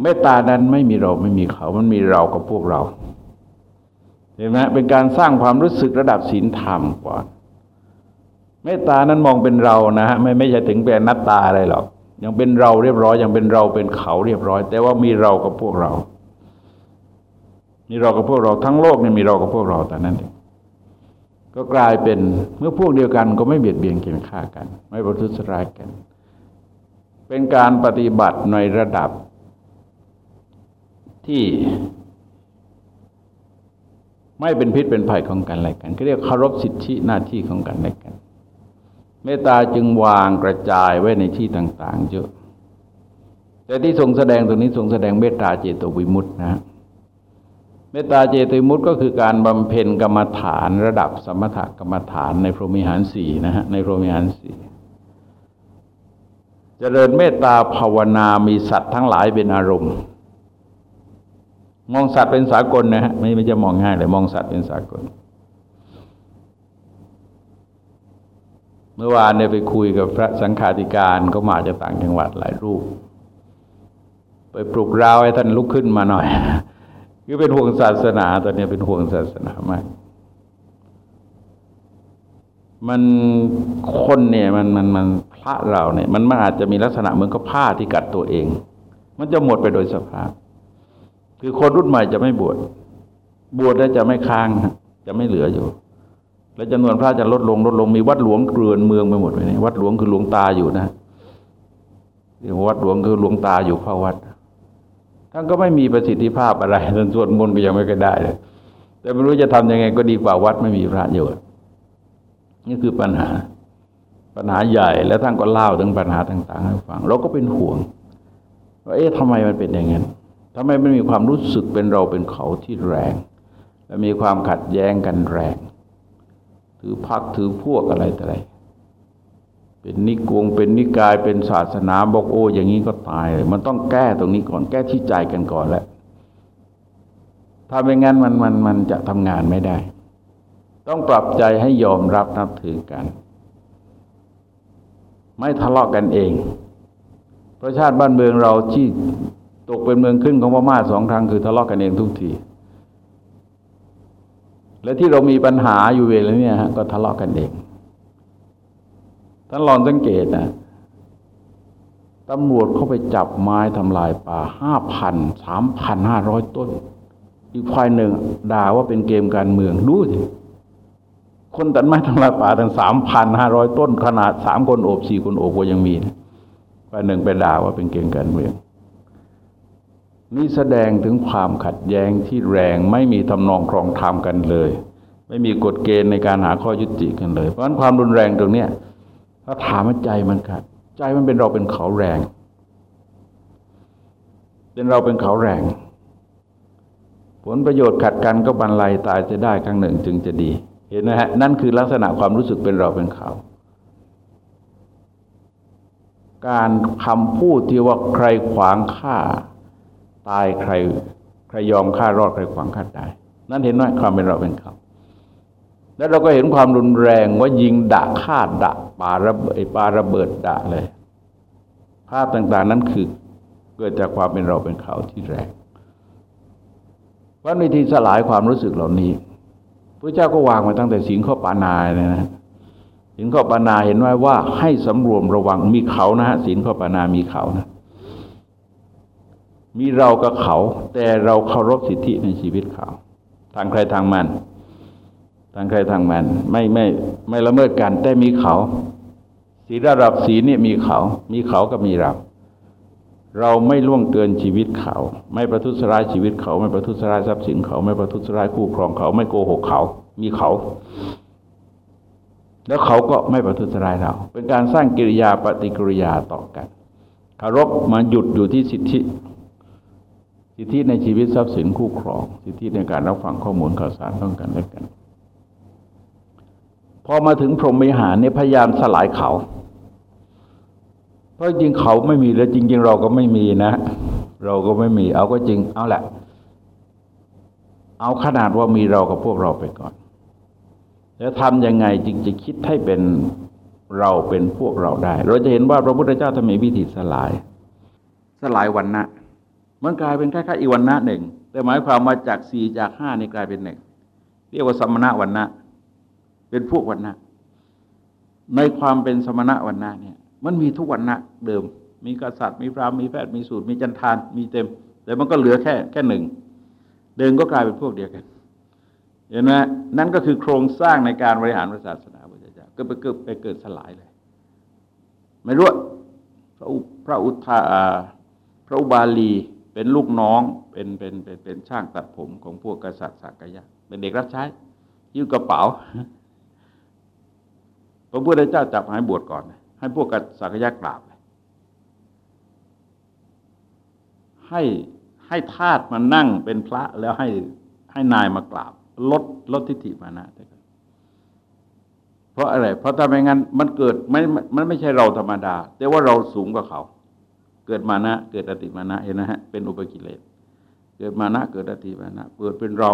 [SPEAKER 1] เมตตานั้นไม่มีเราไม่มีเขา มันมีเรากับพวกเรา เห็นไหมเป็นการสร้างความรู้สึกระดับศีลธรรมก่อนเมตตานั้นมองเป็นเรานะฮะไม่ไม่ใช่ถึงเป็นนัตตาอะไรหรอกยังเป็นเราเรียบร้อยยังเป็นเราเป็นเขาเรียบร้อย แต่ว่ามีเรากับพวกเรา มีเรากับพวกเราทั้งโลกเนี่ยมีเรากับพวกเราแต่นั้นเองก็กลายเป็นเมื่อพวกเดียวกันก็ไม่เบียดเบียนเกียนฆ่ากัน ไม่ประทุษร้ายกัน เป็นการปฏิบัติในระดับที่ ไม่เป็นพิษเป็นภัยของกันและกันก็เรียกเคารพสิทธิหน้าที่ของกันและกัน เมตตาจึงวางกระจายไว้ในที่ต่าง ๆ เยอะ แต่ที่ทรงแสดงตรงนี้ทรงแสดงเมตตาเจโตวิมุตตินะเมตตาเจติมุตก็คือการบำเพ็ญกรรมฐานระดับสมถกรรมฐานในพรหมิหารสี่นะฮะในพรหมิหารสี่เจริญเมตตาภาวนามีสัตว์ทั้งหลายเป็นอารมณ์ มองสัตว์เป็นสากลนะฮะไม่ไม่จะมองง่ายเลยมองสัตว์เป็นสากล เมื่อวานเนี่ยไปคุยกับพระสังฆาธิการก็มาจากต่างจังหวัดหลายรูป ไปปลุกราวให้ท่านลุกขึ้นมาหน่อยคือเป็นห่วงศาสนาตอนนี้เป็นห่วงศาสนามาก มันคนเนี่ยมันมันมันพระเราเนี่ย มันมันอาจจะมีลักษณะเหมือนกับผ้าที่กัดตัวเอง มันจะหมดไปโดยสภาพ คือคนรุ่นใหม่จะไม่บวชบวชแล้วจะไม่ค้างจะไม่เหลืออยู่ แล้วจำนวนพระจะลดลงลดลงมีวัดหลวงเกลื่อนเมืองไปหมดเลยนี่วัดหลวงคือหลวงตาอยู่นะวัดหลวงคือหลวงตาอยู่เข้าวัดท่านก็ไม่มีประสิทธิภาพอะไรท่านสวดมนต์ก็ยังไม่ก็ได้เลยแต่ไม่รู้จะทํำยังไงก็ดีกว่าวัดไม่มีพระอยู่นี่คือปัญหา ปัญหาใหญ่แล้วท่านก็เล่าถึงปัญหาต่าง ๆ ให้ฟัง เราก็เป็นห่วงว่าเอ๊ะทำไมมันเป็นอย่างนั้น ทำไมมันมีความรู้สึกเป็นเราเป็นเขาที่แรง และมีความขัดแย้งกันแรง ถือพักถือพวกอะไรต่ออะไรเป็นนิกงเป็นนิกายเป็นศาสนาบอกโอ้อย่างนี้ก็ตายเลยมันต้องแก้ตรงนี้ก่อนแก้ที่ใจกันก่อนแล้วถ้าไม่งั้นมันมันมันจะทำงานไม่ได้ ต้องปรับใจให้ยอมรับนับถือกัน ไม่ทะเลาะกันเอง ประชาติบ้านเมืองเราที่ ตกเป็นเมืองขึ้นของพม่าสองครั้งคือทะเลาะกันเองทุกที และที่เรามีปัญหาอยู่เวลาเนี่ยก็ทะเลาะกันเอง ท่านลองสังเกตนะตำรวจเข้าไปจับไม้ทำลายป่าห้าพันสามพันห้าร้อยต้น อีกฝ่ายหนึ่งด่าว่าเป็นเกมการเมืองดูสิคนตัดไม้ทำลายป่าถึงสามพันห้าร้อยต้น ขนาดสามคนโอบสี่คนโอบก็ยังมีฝ่ายหนึ่งไปด่าว่าเป็นเกมการเมือง นี่แสดงถึงความขัดแย้งที่แรงไม่มีทำนองครองธรรมกันเลย ไม่มีกฎเกณฑ์ในการหาข้อยุติกันเลย เพราะฉะนั้นความรุนแรงตรงเนี้ยถ้าถามว่าใจมันขัด ใจมันเป็นเราเป็นเขาแรง เป็นเราเป็นเขาแรง ผลประโยชน์ขัดกันก็บรรลัยตายจะได้ครั้งหนึ่งจึงจะดี เห็นไหมฮะนั่นคือลักษณะความรู้สึกเป็นเราเป็นเขาการคำพูดที่ว่าใครขวางข้า ตายใครใครยอมฆ่ารอดใครขวางฆ่าตาย นั่นเห็นไหมความเป็นเราเป็นเขาแล้วเราก็เห็นความรุนแรงว่ายิงด่าฆ่าด่าปาระเบิดปาระเบิดด่าเลยภาพต่างๆ นั้นคือเกิดจากความเป็นเราเป็นเขาที่แรงว่าวิธีสลายความรู้สึกเหล่านี้พระเจ้าก็วางมาตั้งแต่สิงข้อปานาเลยนะสิงข้อปานาเห็นไว้ว่าให้สำรวมระวังมีเขานะฮะสิงข้อปานามีเขานะ มีเรากับเขา แต่เราเคารพสิทธิในชีวิตเขา ทางใครทางมัน ทางใครทางมัน ไม่ไม่ไม่ละเมิดกัน แต่มีเขาศีลระดับศีลเนี่ยมีเขา มีเขากับมีเรา เราไม่ล่วงเกินชีวิตเขา ไม่ประทุษร้ายชีวิตเขา ไม่ประทุษร้ายทรัพย์สินเขา ไม่ประทุษร้ายคู่ครองเขา ไม่โกหกเขา มีเขา แล้วเขาก็ไม่ประทุษร้ายเรา เป็นการสร้างกิริยาปฏิกิริยาต่อกันเคารพมาหยุดอยู่ที่สิทธิ สิทธิในชีวิตทรัพย์สินคู่ครอง สิทธิในการรับฟังข้อมูลข่าวสารต้องกันและกัน พอมาถึงพรหมวิหารเนี่ยพยายามสลายเขา เพราะจริงเขาไม่มีแล้วจริง ๆ เราก็ไม่มีนะ เราก็ไม่มีเอาก็จริงเอาแหละ เอาขนาดว่ามีเรากับพวกเราไปก่อน แล้วทำยังไงจึงจะคิดให้เป็นเราเป็นพวกเราได้ เราจะเห็นว่าพระพุทธเจ้าทำมีวิธีสลาย สลายวันนะ มันกลายเป็นแค่แค่อีวันนะหนึ่งแต่หมายความมาจากสี่จากห้านี่กลายเป็นหนึ่งเรียกว่าสมณะวันนะเป็นพวกวันนะในความเป็นสมณะวันนะเนี่ย มันมีทุกวันนะเดิม มีกษัตริย์มีพราหมณ์มีแพทย์มีสูตรมีจันทานมีเต็ม แต่มันก็เหลือแค่แค่หนึ่งเดินก็กลายเป็นพวกเดียวกันเห็นไหมนั่นก็คือโครงสร้างในการบริหารศาสนาพุทธเจ้าก็ไปเกิดไปเกิดสลายเลย ไม่รู้พระอุพระอุทาพระอุบาลี เป็นลูกน้องเป็นเป็นเป็นเป็นช่างตัดผมของพวกกษัตริย์สักยะ เป็นเด็กรับใช้ยืมกระเป๋าพระพุทธเจ้าจับให้บวชก่อน ให้พวกกษัตริย์กราบให้ให้ทาสมานั่งเป็นพระแล้วให้ให้นายมากราบ ลดลดทิฏฐิมานะเพราะอะไร เพราะถ้าไม่งั้นมันเกิดไม่มันไม่ใช่เราธรรมดา แต่ว่าเราสูงกว่าเขา เกิดมานะ เกิดอติมานะเห็นนะฮะเป็นอุปกิเลสเกิดมานะเกิดอติมานะเกิดเป็นเรา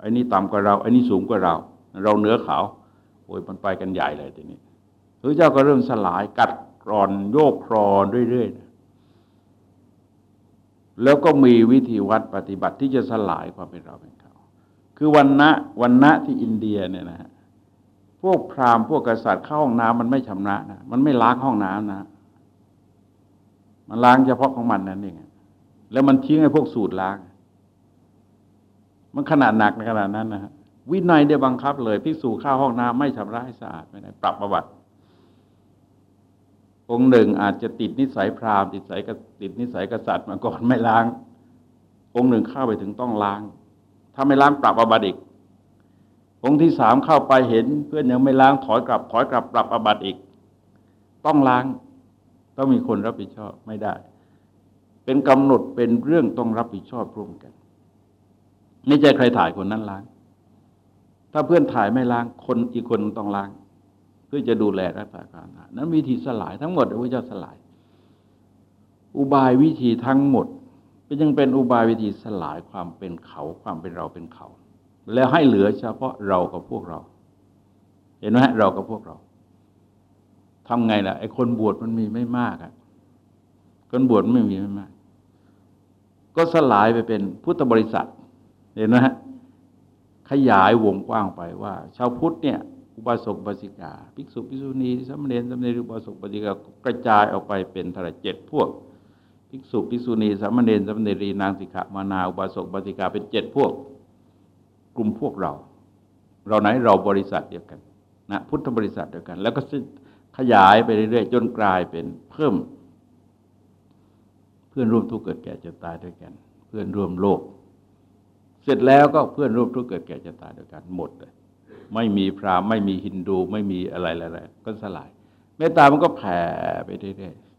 [SPEAKER 1] ไอ้นี้ต่ำกว่าเราไอ้นี้สูงกว่าเรา เราเหนือเขาโอ้ยมันไปกันใหญ่เลยทีนี้พระเจ้าก็เริ่มสลายกัดกรอนโยกครอนเรื่อยๆแล้วก็มีวิธีวัดปฏิบัติที่จะสลายความเป็นเราเป็นเขา คือวันนะวันนะที่อินเดียเนี่ยนะฮะพวกพราหมณ์พวกกษัตริย์เข้าห้องน้ำมันไม่ชำระนะมันไม่ล้างห้องน้ำนะ มันล้างเฉพาะของมันนั่นเองแล้วมันทิ้งให้พวกสูตรล้าง มันขนาดหนักในขนาดนั้นนะฮะวินัยได้บังคับเลยพิสูจข้าห้องน้ำไม่ชำระให้สะอาดไม่ได้ปรับประวัติ องค์หนึ่งอาจจะติดนิสัยพราหมณ์ติดสายติดนิสัยกษัตริย์มาก่อนไม่ล้าง องค์หนึ่งเข้าไปถึงต้องล้าง ถ้าไม่ล้างปรับประบัติอีก องค์ที่สามเข้าไปเห็น เพื่อนยังไม่ล้างถอยกลับ ถอยกลับปรับประบัติอีก ต้องล้าง ต้องมีคนรับผิดชอบไม่ได้ เป็นกำหนดเป็นเรื่องต้องรับผิดชอบร่วมกันไม่ใช่ใครถ่ายคนนั้นล้าง ถ้าเพื่อนถ่ายไม่ล้างคนอีกคนต้องล้าง เพื่อจะดูแลรักษาการนั้นวิธีสลายทั้งหมดพระเจ้าสลาย อุบายวิธีทั้งหมดก็ยังเป็นอุบายวิธีสลายความเป็นเขาความเป็นเราเป็นเขา แล้วให้เหลือเฉพาะเรากับพวกเรา เห็นไหมเรากับพวกเรา ทำไงล่ะไอ้คนบวชมันมีไม่มากอะคนบวชไม่มีไม่มาก ก็สลายไปเป็นพุทธบริษัท เห็นไหมฮะขยายวงกว้างไปว่า ชาวพุทธเนี่ย อุบาสกบาสิกา ภิกษุภิกษุณีสมเด็จสมเด็จอุบาสกบาสิกากระจายออกไปเป็นทระเจ็ดพวก ภิกษุภิกษุณีสมเด็จสมเด็จรีนางสิกขามานาอุบาสกบาสิกาเป็นเจ็ดพวก กลุ่มพวกเรา เราไหนเราบริษัทเดียวกันนะพุทธบริษัทเดียวกัน แล้วก็ ขยายไปเรื่อยๆจนกลายเป็นเพิ่ม เพื่อนร่วมทุกข์เกิดแก่เจ็บตายด้วยกัน เพื่อนร่วมโลก เสร็จแล้วก็เพื่อนร่วมทุกข์เกิดแก่เจ็บตายด้วยกันหมดเลยไม่มีพราหมณ์ไม่มีฮินดูไม่มีอะไรอะไรก็สลายเมตตามันก็แผ่ไปเรื่อยๆ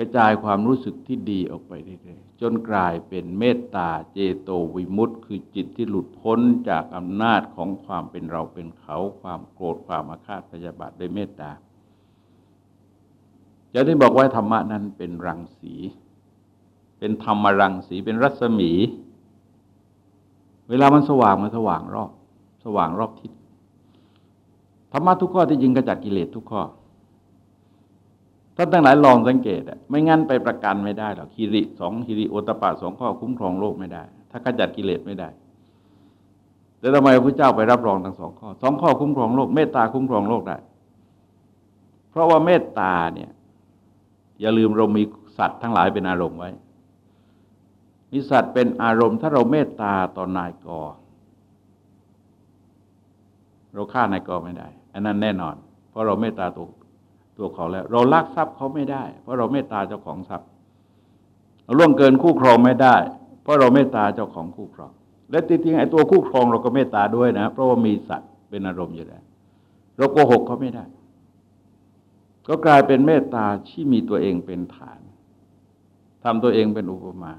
[SPEAKER 1] ระจายความรู้สึกที่ดีออกไปเรื่อยๆจนกลายเป็นเมตตาเจโตวิมุตต์คือจิตที่หลุดพ้นจากอำนาจของความเป็นเราเป็นเขา ความโกรธความอาฆาตพยาบาทด้วยเมตตาจะได้บอกว่าธรรมะนั้นเป็นรังสี เป็นธรรมรังสีเป็นรัศมี เวลามันสว่างมันสว่างรอบ สว่างรอบทิศธรรมะทุกข้อที่จริงกระจัดกิเลสทุกข้อ ท่านทั้งหลายลองสังเกตอะไม่งั้นไปประกันไม่ได้หรอกฮิริสองฮิริโอตปาสองข้อคุ้มครองโลกไม่ได้ ถ้ากระจัดกิเลสไม่ได้ แต่ทำไมพระเจ้าไปรับรองทั้งสองข้อสองข้อคุ้มครองโลกเมตตาคุ้มครองโลกได้ เพราะว่าเมตตาเนี่ย อย่าลืมเรามีสัตว์ทั้งหลายเป็นอารมณ์ไว้มีสัตว์เป็นอารมณ์ ถ้าเราเมตตาต่อนายกอเราฆ่านายกอไม่ได้ อันนั้นแน่นอน เพราะเราเมตตาตัว ตัวเขาแล้ว เราลักทรัพย์เขาไม่ได้ เพราะเราเมตตาเจ้าของทรัพย์เราล่วงเกินคู่ครองไม่ได้ เพราะเราเมตตาเจ้าของคู่ครอง และจริงๆไอ้ตัวคู่ครองเราก็เมตตาด้วยนะ เพราะว่ามีสัตว์เป็นอารมณ์อยู่แล้วเราโกหกเขาไม่ได้ ก็กลายเป็นเมตตาที่มีตัวเองเป็นฐานทำตัวเองเป็นอุปมา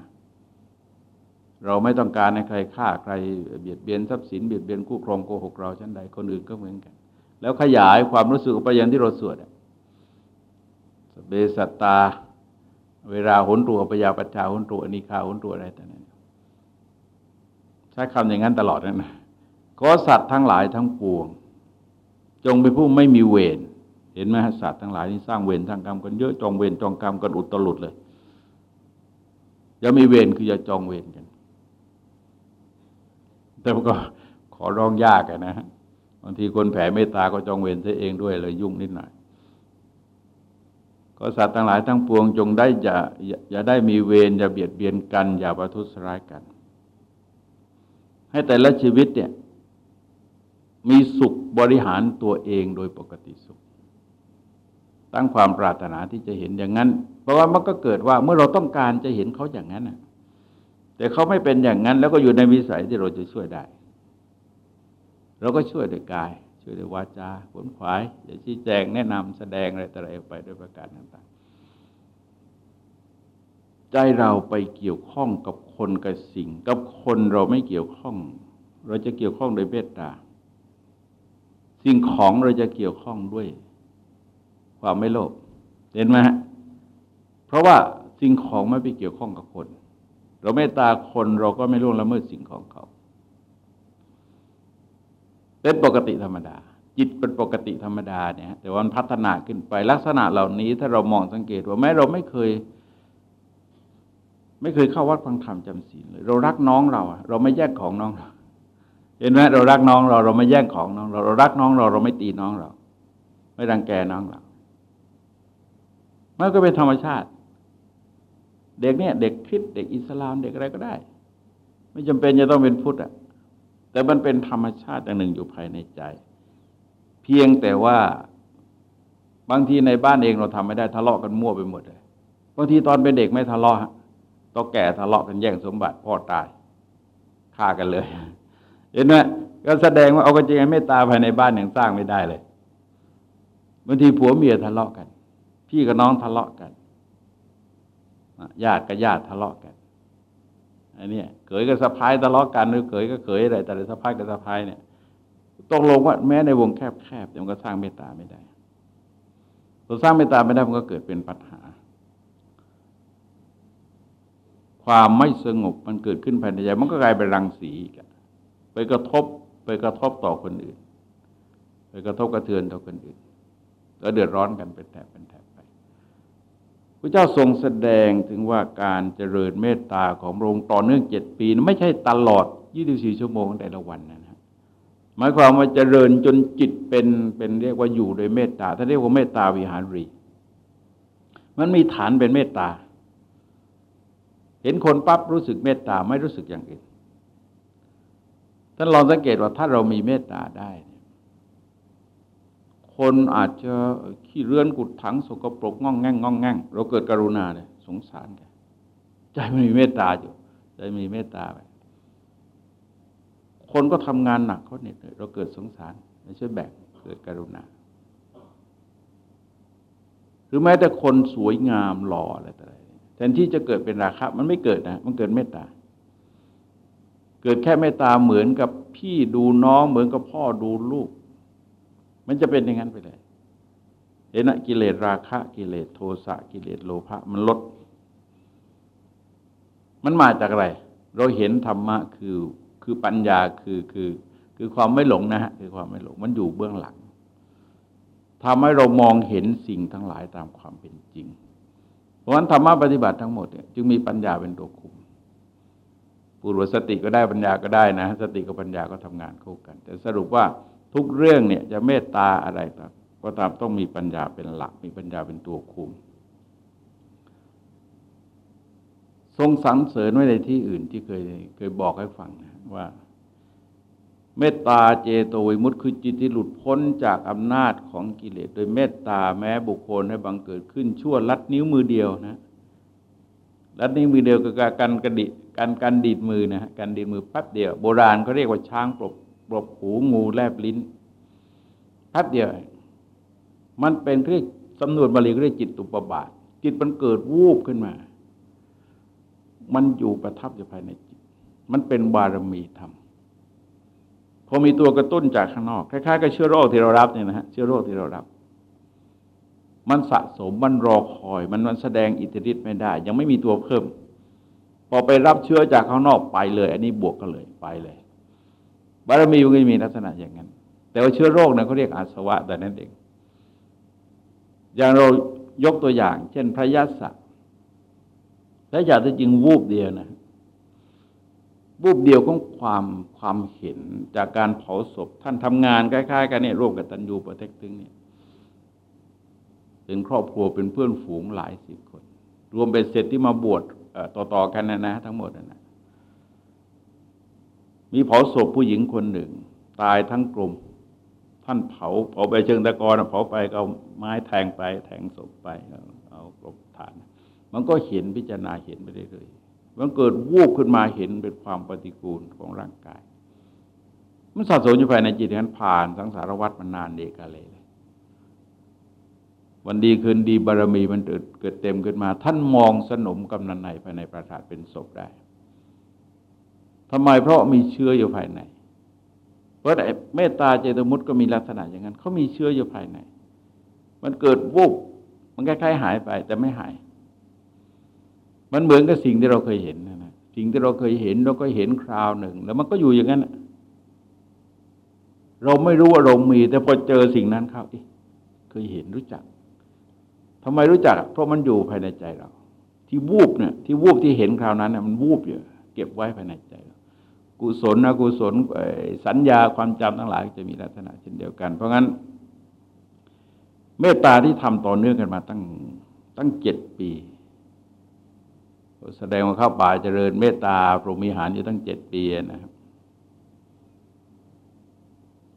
[SPEAKER 1] เราไม่ต้องการให้ใครฆ่าใครเบียดเบียนทรัพย์สินเบียดเบียนคู่ครองโกหกเราชั้นใดคนอื่นก็เหมือนกัน แล้วขยายความรู้สึกไปยังที่เราสวด สเบสัตตา เวลาหุนตัวปยาปัจจาหุนตัวอนิคาหุนตัวอะไรต่างๆใช้คำอย่างนั้นตลอดนั่นนะก็สัตว์ทั้งหลายทั้งปวง จงเป็นผู้ไม่มีเวรเห็นไหมสัตว์ทั้งหลายนี่สร้างเวรสร้างกรรมกันเยอะจองเวรจองกรรมกันอุตลุดเลยอย่ามีเวรคืออย่าจองเวรกัน แต่ก็ขอร้องยากนะฮะบางทีคนแผ่เมตตาก็จองเวรซะเองด้วยเลยยุ่งนิดหน่อย ก็สัตว์ทั้งหลายทั้งปวงจงได้อย่าอย่าได้มีเวรอย่าเบียดเบียนกัน อย่าประทุษร้ายกัน ให้แต่ละชีวิตเนี่ยมีสุขบริหารตัวเองโดยปกติสุข ตั้งความปรารถนาที่จะเห็นอย่างนั้น เพราะว่ามันก็เกิดว่าเมื่อเราต้องการจะเห็นเขาอย่างนั้นแต่เขาไม่เป็นอย่างนั้น แล้วก็อยู่ในวิสัยที่เราจะช่วยได้ เราก็ช่วยด้วยกาย ช่วยด้วยวาจาผลขวายจะชี้แจงแนะนำแสดงอะไรต่ออะไรไปด้วยประการต่างๆ ใจเราไปเกี่ยวข้องกับคนกับสิ่ง กับคนเราไม่เกี่ยวข้อง เราจะเกี่ยวข้องโดยเมตตา สิ่งของเราจะเกี่ยวข้องด้วย ความไม่โลภเห็นไหมฮะเพราะว่าสิ่งของไม่ไปเกี่ยวข้องกับคน เราเมตตาคนเราก็ไม่ล่วงละเมิดสิ่งของเขา เป็นปกติธรรมดา จิตเป็นปกติธรรมดาเนี่ยแต่ว่ามันพัฒนาขึ้นไปลักษณะเหล่านี้ ถ้าเรามองสังเกตว่าแม้เราไม่เคย ไม่เคยเข้าวัดฟังธรรมจำศีลเลย เรารักน้องเราเราไม่แย่งของน้องเราเห็นไหมเรารักน้องเราเราไม่แย่งของน้องเราเรารักน้องเราเราไม่ตีน้องเรา ไม่รังแกน้องเรามันก็เป็นธรรมชาติ เด็กเนี่ย เด็กคริสเด็กอิสลามเด็กอะไรก็ได้ ไม่จำเป็นจะต้องเป็นพุทธอะ แต่มันเป็นธรรมชาติอย่างหนึ่งอยู่ภายในใจ เพียงแต่ว่าบางทีในบ้านเองเราทำไม่ได้ทะเลาะกันมั่วไปหมดเลยบางทีตอนเป็นเด็กไม่ทะเลาะตอนแก่ทะเลาะกันแย่งสมบัติพ่อตายฆ่ากันเลย เห็นไหมก็แสดงว่าเอากันจริงเมตตาภายในบ้านอย่างสร้างไม่ได้เลยบางทีผัวเมียทะเลาะกัน พี่กับน้องทะเลาะกันญาติกับญาติทะเลาะกัน อันนี้เขยกับสะพ้ายทะเลาะกันหรือเขยก็เขยอะไรแต่สะพ้ายกับสะพ้ายเนี่ยตกลงว่าแม้ในวงแคบๆมันก็สร้างเมตตาไม่ได้พอสร้างเมตตาไม่ได้มันก็เกิดเป็นปัญหา ความไม่สงบมันเกิดขึ้นภายในใจมันก็กลายเป็นรังสีไปกระทบไปกระทบต่อคนอื่น ไปกระทบกระเทือนต่อคนอื่นแล้วเดือดร้อนกันเป็นแถบเป็นแถ พระเจ้าทรงแสดงถึงว่าการเจริญเมตตาของพระองค์ต่อเนื่องเจ็ดปีไม่ใช่ตลอด 24 ชั่วโมงแต่ละวันนะหมายความว่าเจริญจนจิตเป็นเป็นเรียกว่าอยู่โดยเมตตาถ้าเรียกว่าเมตตาวิหารี มันมีฐานเป็นเมตตา เห็นคนปั๊บรู้สึกเมตตาไม่รู้สึกอย่างอื่นท่านลองสังเกตว่าถ้าเรามีเมตตาได้ คนอาจจะขี้เรือนกุดถังสกปรกง่องแง่งง่องแง่งเราเกิดกรุณาเลยสงสารแกใจมันมีเมตตาอยู่ใจมีเมตตาไปคนก็ทำงานหนักเขาเหน็ดเราเกิดสงสารไม่ช่วยแบ่งเกิดกรุณา หรือแม้แต่คนสวยงามหล่ออะไรต่ออะไรแทนที่จะเกิดเป็นราคะมันไม่เกิดนะ มันเกิดเมตตา เกิดแค่เมตตาเหมือนกับพี่ดูน้องเหมือนกับพ่อดูลูก มันจะเป็นอย่างนั้นไปเลยเห็นนะกิเลสราคะกิเลสโทสะกิเลสโลภะมันลด มันมาจากอะไร เราเห็นธรรมะคือคือปัญญาคือคือคือความไม่หลงนะฮะคือความไม่หลงมันอยู่เบื้องหลังทำให้เรามองเห็นสิ่งทั้งหลายตามความเป็นจริง เพราะฉะนั้นธรรมะปฏิบัติทั้งหมดเนี่ยจึงมีปัญญาเป็นตัวคุมปุรุสติก็ได้ปัญญาก็ได้นะ สติกับปัญญาก็ทำงานคู่กัน แต่สรุปว่า ทุกเรื่องเนี่ยจะเมตตาอะไรก็ตามต้องมีปัญญาเป็นหลัก มีปัญญาเป็นตัวคุม ทรงสรรเสริญไว้ในที่อื่นที่เคยเคยบอกให้ฟังนะว่า เมตตาเจโตวิมุตติคือจิตที่หลุดพ้นจากอำนาจของกิเลส โดยเมตตาแม้บุคคลให้บังเกิดขึ้นชั่วลัดนิ้วมือเดียวนะลัดนิ้วมือเดียวกับการกระดิการการดีดมือนะการดีดมือแป๊บเดียว โบราณเขาเรียกว่าช้างปลบ ปลบหูงูแลบลิ้นแป๊บเดียว มันเป็นเรียกสำนวนบาลีเรียกจิตตุปบาท จิตมันเกิดวูบขึ้นมา มันอยู่ประทับอยู่ภายในจิต มันเป็นบารมีธรรมพอมีตัวกระตุ้นจากข้างนอกคล้ายๆกับเชื้อโรคที่เรารับเนี่ยนะฮะเชื้อโรคที่เรารับ มันสะสมมันรอคอย มันมันแสดงอิทธิฤทธิ์ไม่ได้ ยังไม่มีตัวเพิ่มพอไปรับเชื้อจากข้างนอกไปเลย อันนี้บวกกันเลยไปเลย บารมีมันก็มีลักษณะอย่างนั้น แต่ว่าเชื้อโรคนะเขาเรียกอาสวะแต่นั้นเอง อย่างเรายกตัวอย่าง เช่นพระยาศพระยาศจริงวูบเดียวนะรูปเดียวของความความเห็นจากการเผาศพ ท่านทำงานคล้าย ๆ กันเนี่ยร่วมกับตันยูประเทศตึงเนี่ยเป็นครอบครัวเป็นเพื่อนฝูงหลายสิบคน รวมเป็นเสร็จที่มาบวชต่อๆกันนะนะทั้งหมดนะ มีเผาศพผู้หญิงคนหนึ่ง ตายทั้งกลุ่ม ท่านเผาเผาไปเชิงตะกอนเผาไปก็เอาไม้แทงไป แทงศพไปเอากลบฐาน มันก็เห็นพิจารณาเห็นไปเรื่อยๆมันเกิดวูบขึ้นมาเห็นเป็นความปฏิกูลของร่างกาย มันสะสมอยู่ภายในจิตนั้นผ่านสังสารวัฏมานานเดกาเลยเลยวันดีคืนดีบารมีมันเกิดเกิดเต็มขึ้นมา ท่านมองสนมกำนันในภายในประสาทเป็นศพได้ ทำไมเพราะมีเชื้ออยู่ภายใน เพราะเมตตาเจตมุตก็มีลักษณะอย่างนั้นเขามีเชื้ออยู่ภายใน มันเกิดวูบมันคล้ายๆหายไป แต่ไม่หาย มันเหมือนกับสิ่งที่เราเคยเห็นนะสิ่งที่เราเคยเห็นเราก็เห็นคราวหนึ่ง แล้วมันก็อยู่อย่างนั้นเราไม่รู้ว่าเรามี แต่พอเจอสิ่งนั้นเข้าเคยเห็นรู้จักทำไมรู้จัก เพราะมันอยู่ภายในใจเรา ที่วูบเนี่ย ที่วูบที่เห็นคราวนั้นเนี่ยมันวูบอยู่เก็บไว้ภายในใจ กุศลนะกุศลสัญญาความจำทั้งหลายจะมีลักษณะเช่นเดียวกัน เพราะงั้น เมตตาที่ทำต่อเนื่องกันมาตั้งตั้งเจ็ดปี แสดงว่าเข้าป่าเจริญเมตตาพรมิหารอยู่ตั้งเจ็ดปีนะครับ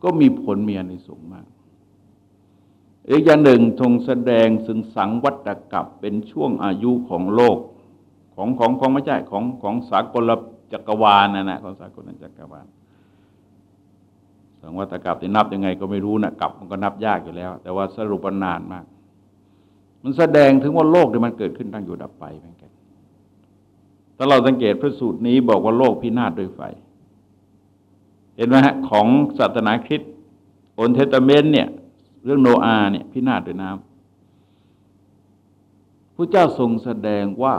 [SPEAKER 1] ก็มีผลมีอันสูงมากอีกอย่างหนึ่งทรงแสดงสึงสังวัตกับเป็นช่วงอายุของโลกของของของไม่ใช่ของของสากล จักรวาลนะนะของสากลจักรวาลสังวัตกับที่นับยังไงก็ไม่รู้นะกับมันก็นับยากอยู่แล้ว แต่ว่าสรุปนานมาก มันแสดงถึงว่าโลกที่มันเกิดขึ้นตั้งอยู่ดับไปเหมือนกันถ้าเราสังเกตพระสูตรนี้บอกว่าโลกพินาศด้วยไฟ เห็นไหมฮะของศาสนาคริสต์โอนเทตเมนเนี่ย เรื่องโนอาเนี่ยพินาศด้วยน้ำพระเจ้าทรงแสดงว่า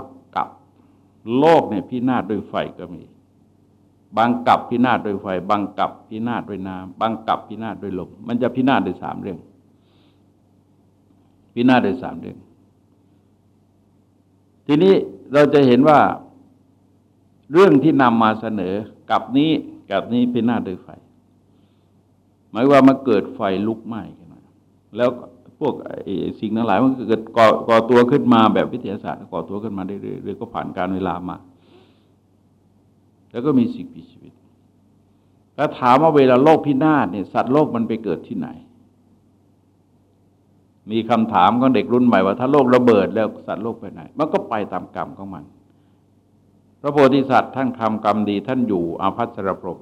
[SPEAKER 1] โลกเนี่ยพินาศด้วยไฟก็มี บางกับพินาศด้วยไฟ บางกับพินาศด้วยน้ำบางกับพินาศด้วยลมมันจะพินาศด้วยสามเรื่อง พินาศด้วยสามเรื่อง ทีนี้เราจะเห็นว่า เรื่องที่นำมาเสนอกับนี้กับนี้เป็นหน้าด้วยไฟ หมายว่ามันเกิดไฟลุกไหม้ขึ้นมาแล้ว พวกสิ่งทั้งหลายมันเกิดก่อก่อตัวขึ้นมาแบบวิทยาศาสตร์ก่อตัวขึ้นมาเรื่อยๆก็ผ่านการเวลามา แล้วก็มีสิ่งมีชีวิตถ้าถามว่าเวลาโลกพินาศเนี่ยสัตว์โลกมันไปเกิดที่ไหน มีคำถามของเด็กรุ่นใหม่ว่าถ้าโลกระเบิดแล้วสัตว์โลกไปไหน มันก็ไปตามกรรมของมัน พระโพธิสัตว์ท่านทำกรรมดีท่านอยู่อาภัสรพรม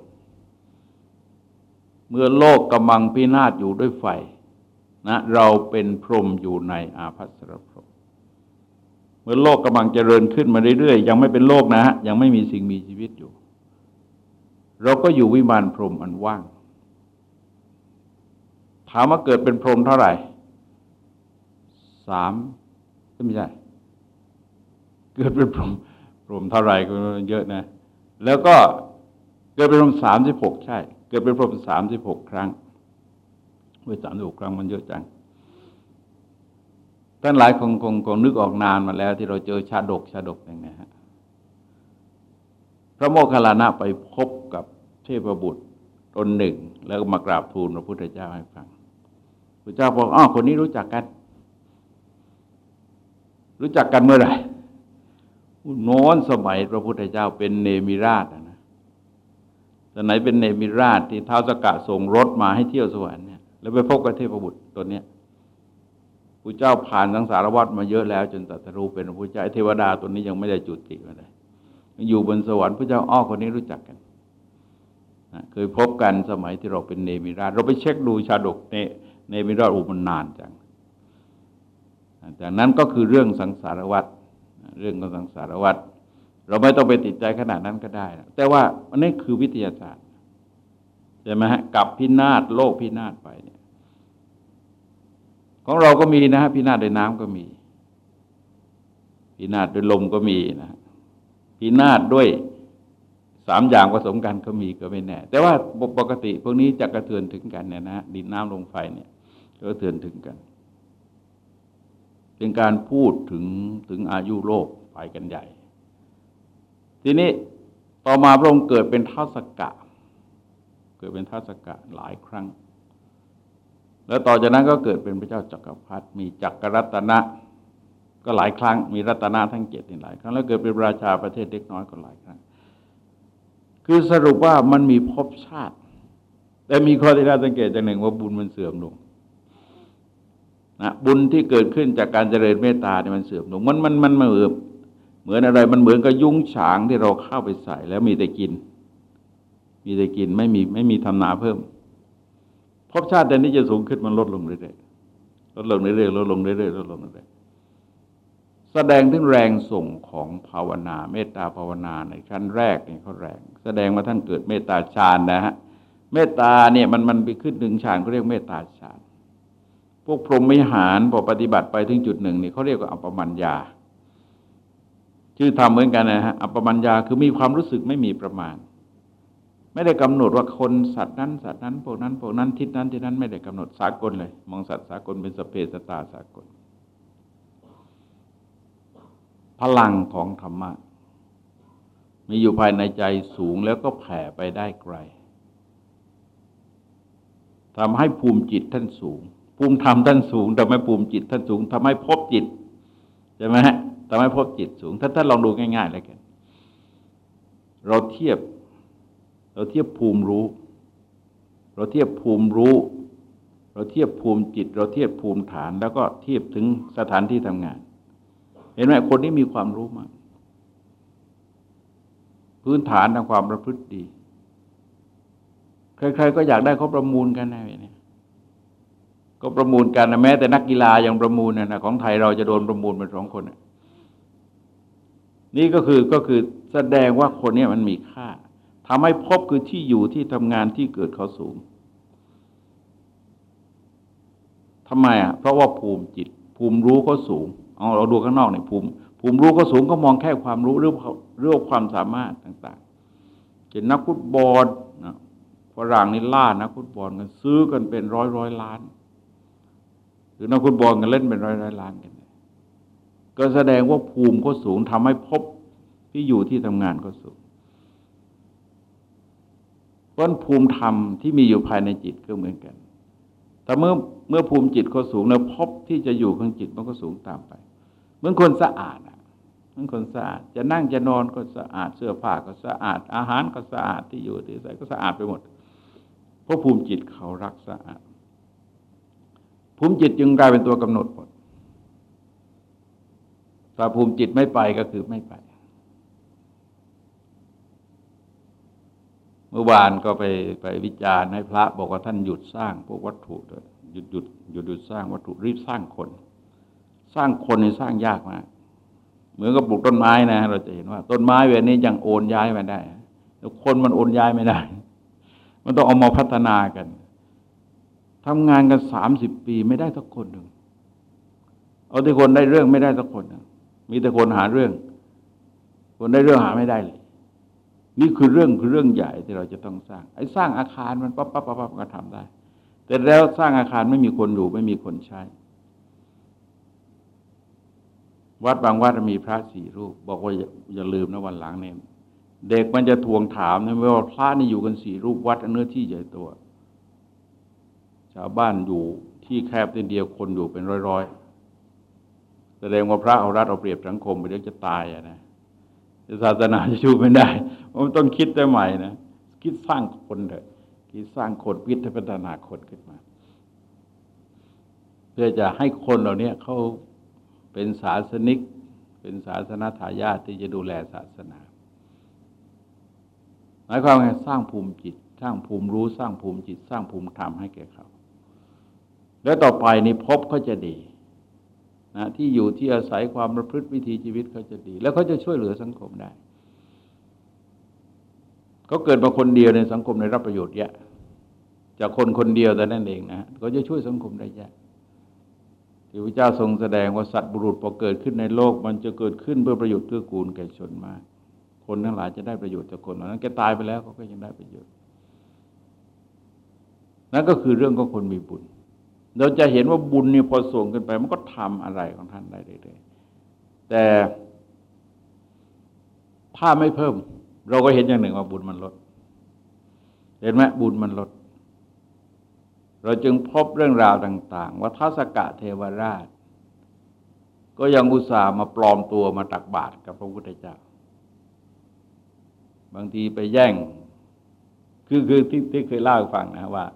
[SPEAKER 1] เมื่อโลกกำลังพินาศอยู่ด้วยไฟ นะเราเป็นพรหมอยู่ในอาภัสรพรมเมื่อโลกกำลังเจริญขึ้นมาเรื่อยๆ ยังไม่เป็นโลกนะฮะยังไม่มีสิ่งมีชีวิตอยู่ เราก็อยู่วิมานพรหมอันว่าง ถามว่าเกิดเป็นพรหมเท่าไหร่สามไม่ใช่เกิดเป็นพรหมพรหมเท่าไหร่ก็เยอะนะ แล้วก็เกิดเป็นพรหมสามสิบหกใช่ เกิดเป็นพรหมสามสิบหกครั้ง เมื่อสามสิบหกครั้งมันเยอะจังท่านหลายคงคงคงนึกออกนานมาแล้ว ที่เราเจอชาดกชาดกอย่างนี้ฮะพระโมคคัลลานะไปพบกับเทพบุตรตนหนึ่ง แล้วก็มากราบทูลพระพุทธเจ้าให้ฟังพระเจ้าบอกอ๋อคนนี้รู้จักกัน รู้จักกันเมื่อไหร่โน้นสมัยพระพุทธเจ้าเป็นเนมิราชนะสมัยเป็นเนมิราชที่ท้าวสกะส่งรถมาให้เที่ยวสวรรค์เนี่ย แล้วไปพบกับเทพบุตรตัวเนี้ยพระเจ้าผ่านสังสารวัฏมาเยอะแล้ว จนตรัสรู้เป็นพระเจ้าเทวดาตัวนี้ยังไม่ได้จุติมาเลยอยู่บนสวรรค์พระเจ้าอ้อคนนี้รู้จักกันเคยพบกันสมัยที่เราเป็นเนมิราชเราไปเช็คดูชาดกเนเนมิราชอุมันนานจังจากนั้นก็คือเรื่องสังสารวัฏเรื่องของสังสารวัฏเราไม่ต้องไปติดใจขนาดนั้นก็ได้ แต่ว่าอันนี้คือวิทยาศาสตร์ใช่ไหมฮะกับพินาศโลกพินาศไปเนี่ย ของเราก็มีนะฮะพินาศด้วยน้ำก็มี พินาศด้วยลมก็มีนะพินาศด้วยสามอย่างผสมกันก็มีก็ไม่แน่ แต่ว่าปกติพวกนี้จะกระเทือนถึงกันเนี่ยนะดินน้ำลมไฟเนี่ยก็กระเทือนถึงกัน เป็นการพูดถึงถึงอายุโลกไปกันใหญ่ ทีนี้ต่อมาพระองค์เกิดเป็นท้าสกะเกิดเป็นท้าสกะหลายครั้ง แล้วต่อจากนั้นก็เกิดเป็นพระเจ้าจักรพรรดิมีจักรรัตนะ ก็หลายครั้ง มีรัตนะทั้งเจ็ดนี่หลายครั้งแล้วเกิดเป็นราชาประเทศเล็กน้อยก็หลายครั้ง คือสรุปว่ามันมีภพชาติ แต่มีข้อที่น่าสังเกตอย่างหนึ่งว่าบุญมันเสื่อมลงนะบุญที่เกิดขึ้นจากการเจริญเมตตาเนี่ยมันเสื่อมลงมันมันมันเหมือนเหมือนอะไรมันเหมือนกับยุ้งฉางที่เราเข้าไปใส่แล้วมีแต่กิน มีแต่กินไม่มีไม่มีทำนาเพิ่ม ภพชาติแดนนี้จะสูงขึ้นมันลดลงเรื่อยๆลดลงเรื่อยๆลดลงเรื่อยๆลดลงเรื่อยๆแสดงถึงแรงส่งของภาวนาเมตตาภาวนาในขั้นแรกเนี่ยเขาแรง แสดงว่าท่านเกิดเมตตาฌานนะฮะเมตตาเนี่ยมันมันไปขึ้นหนึ่งฌานเขาเรียกเมตตาฌานพวกพรหมิหารพอปฏิบัติไปถึงจุดหนึ่งนี่เขาเรียกว่าอัปปมัญญาชื่อทำเหมือนกันนะฮะอัปปมัญญาคือมีความรู้สึกไม่มีประมาณ ไม่ได้กำหนดว่าคนสัตว์นั้นสัตว์นั้นพวกนั้นพวกนั้นทิศนั้นที่นั้นไม่ได้กำหนดสากลเลย มองสัตว์สากลเป็นสเปสตาสากล พลังของธรรมะมีอยู่ภายในใจสูงแล้วก็แผ่ไปได้ไกลทำให้ภูมิจิตท่านสูง ภูมิธรรมท่านสูงทำให้ภูมิจิตท่านสูงทำให้พบจิตใช่ไหมฮะทำให้พบจิตสูงท่านท่านลองดูง่ายๆแล้วกัน เราเทียบ เราเทียบภูมิรู้ เราเทียบภูมิรู้ เราเทียบภูมิจิต เราเทียบภูมิฐาน แล้วก็เทียบถึงสถานที่ทำงาน เห็นไหมคนนี้มีความรู้มาก พื้นฐานทางความประพฤติดี ใคร ๆ ก็อยากได้เขาประมูลกันนะเนี่ยก็ประมูลกันนะแม้แต่นักกีฬายังประมูลนะของไทยเราจะโดนประมูลเป็นสองคนนี่ก็คือก็คือแสดงว่าคนนี้มันมีค่า ทำให้พบคือที่อยู่ที่ทำงานที่เกิดเขาสูงทำไมอะเพราะว่าภูมิจิต ภูมิรู้ก็สูงเอาเราดูข้างนอกเนี่ยภูมิภูมิรู้ก็สูงก็มองแค่ความรู้เรื่องเรื่องความสามารถต่างๆเห็นนักฟุตบอลนะฝรั่งนี่ล่านักฟุตบอลกันซื้อกันเป็นร้อยร้อยล้าน หรือนักฟุตบอลกันเล่นเป็นร้อยร้อยล้านกัน ก็แสดงว่าภูมิก็สูงทำให้พบที่อยู่ที่ทำงานก็สูง เพราะภูมิธรรมที่มีอยู่ภายในจิตก็เหมือนกัน แต่เมื่อเมื่อภูมิจิตเขาสูงแล้วพบที่จะอยู่ของจิตมันก็สูงตามไป เหมือนคนสะอาดอะเหมือนคนสะอาด จะนั่งจะนอนก็สะอาด เสื้อผ้าก็สะอาด อาหารก็สะอาดที่อยู่ที่ใส่ก็สะอาดไปหมด เพราะภูมิจิตเขารักสะอาด ภูมิจิตจึงกลายเป็นตัวกำหนดหมดถ้าภูมิจิตไม่ไปก็คือไม่ไป เมื่อวานก็ไปไปวิจารณ์ให้พระบอกว่าท่านหยุดสร้างพวกวัตถุหยุดหยุดหยุดหยุดสร้างวัตถุรีบสร้างคน สร้างคนนี่สร้างยากมากเหมือนกับปลูกต้นไม้นะ เราจะเห็นว่า ต้นไม้แบบนี้ยังโอนย้ายไม่ได้แต่คนมันโอนย้ายไม่ได้ มันต้องเอามาพัฒนากันทำงานกันสามสิบปีไม่ได้สักคนหนึ่งเอาแต่คนได้เรื่องไม่ได้สักคน มีแต่คนหาเรื่อง คนได้เรื่องหาไม่ได้เลย นี่คือเรื่องคือเรื่องใหญ่ที่เราจะต้องสร้าง ไอ้สร้างอาคารมันปั๊บปั๊บปั๊บปั๊บก็ทำได้ แต่แล้วสร้างอาคารไม่มีคนอยู่ไม่มีคนใช้ วัดบางวัดมีพระสี่รูป บอกว่าอย่าลืมนะวันหลังเนี่ยเด็กมันจะทวงถามนะว่าพระนี่อยู่กันสี่รูปวัดเนื้อที่ใหญ่ตัวชาวบ้านอยู่ที่แคบเดียวคนอยู่เป็นร้อยๆแสดงว่าพระเอารัดเอาเปรียบสังคมไปเดี๋ยวจะตายอะนะ ศาสนาจะชูไม่ได้มันต้องคิดได้ใหม่นะ คิดสร้างคนเถอะคิดสร้างคนวิทยพัฒนาคนขึ้นมา เพื่อจะให้คนเหล่านี้เขาเป็นศาสนิก เป็นศาสนาทายาทที่จะดูแลศาสนาหมายความว่าสร้างภูมิจิต สร้างภูมิรู้สร้างภูมิจิต สร้างภูมิธรรมให้แก่เขา แล้วต่อไปนี้พบเขาจะดี นะที่อยู่ที่อาศัยความประพฤติวิถีชีวิตเขาจะดี แล้วเขาจะช่วยเหลือสังคมได้เขาเกิดมาคนเดียวในสังคมในรับประโยชน์เยอะจากคนคนเดียวแต่นั่นเองนะเขาจะช่วยสังคมได้เยอะที่พระเจ้าทรงแสดงว่าสัตว์บุรุษพอเกิดขึ้นในโลก มันจะเกิดขึ้นเพื่อประโยชน์เพื่อกูลแก่ชนมาก คนทั้งหลายจะได้ประโยชน์จากคนนั้นแกตายไปแล้วเขาก็ยังได้ประโยชน์นั่นก็คือเรื่องของคนมีบุญ เราจะเห็นว่าบุญนี่พอส่งขึ้นไป มันก็ทำอะไรของท่านได้เรื่อยๆแต่ถ้าไม่เพิ่ม เราก็เห็นอย่างหนึ่งว่าบุญมันลด เห็นไหมบุญมันลด เราจึงพบเรื่องราวต่าง ๆ ว่าทัศกะเทวราช ก็ยังอุตส่าห์มาปลอมตัวมาตักบาตรกับพระพุทธเจ้า บางทีไปแย่ง คือคือที่ที่เคยเล่าให้ฟังนะว่า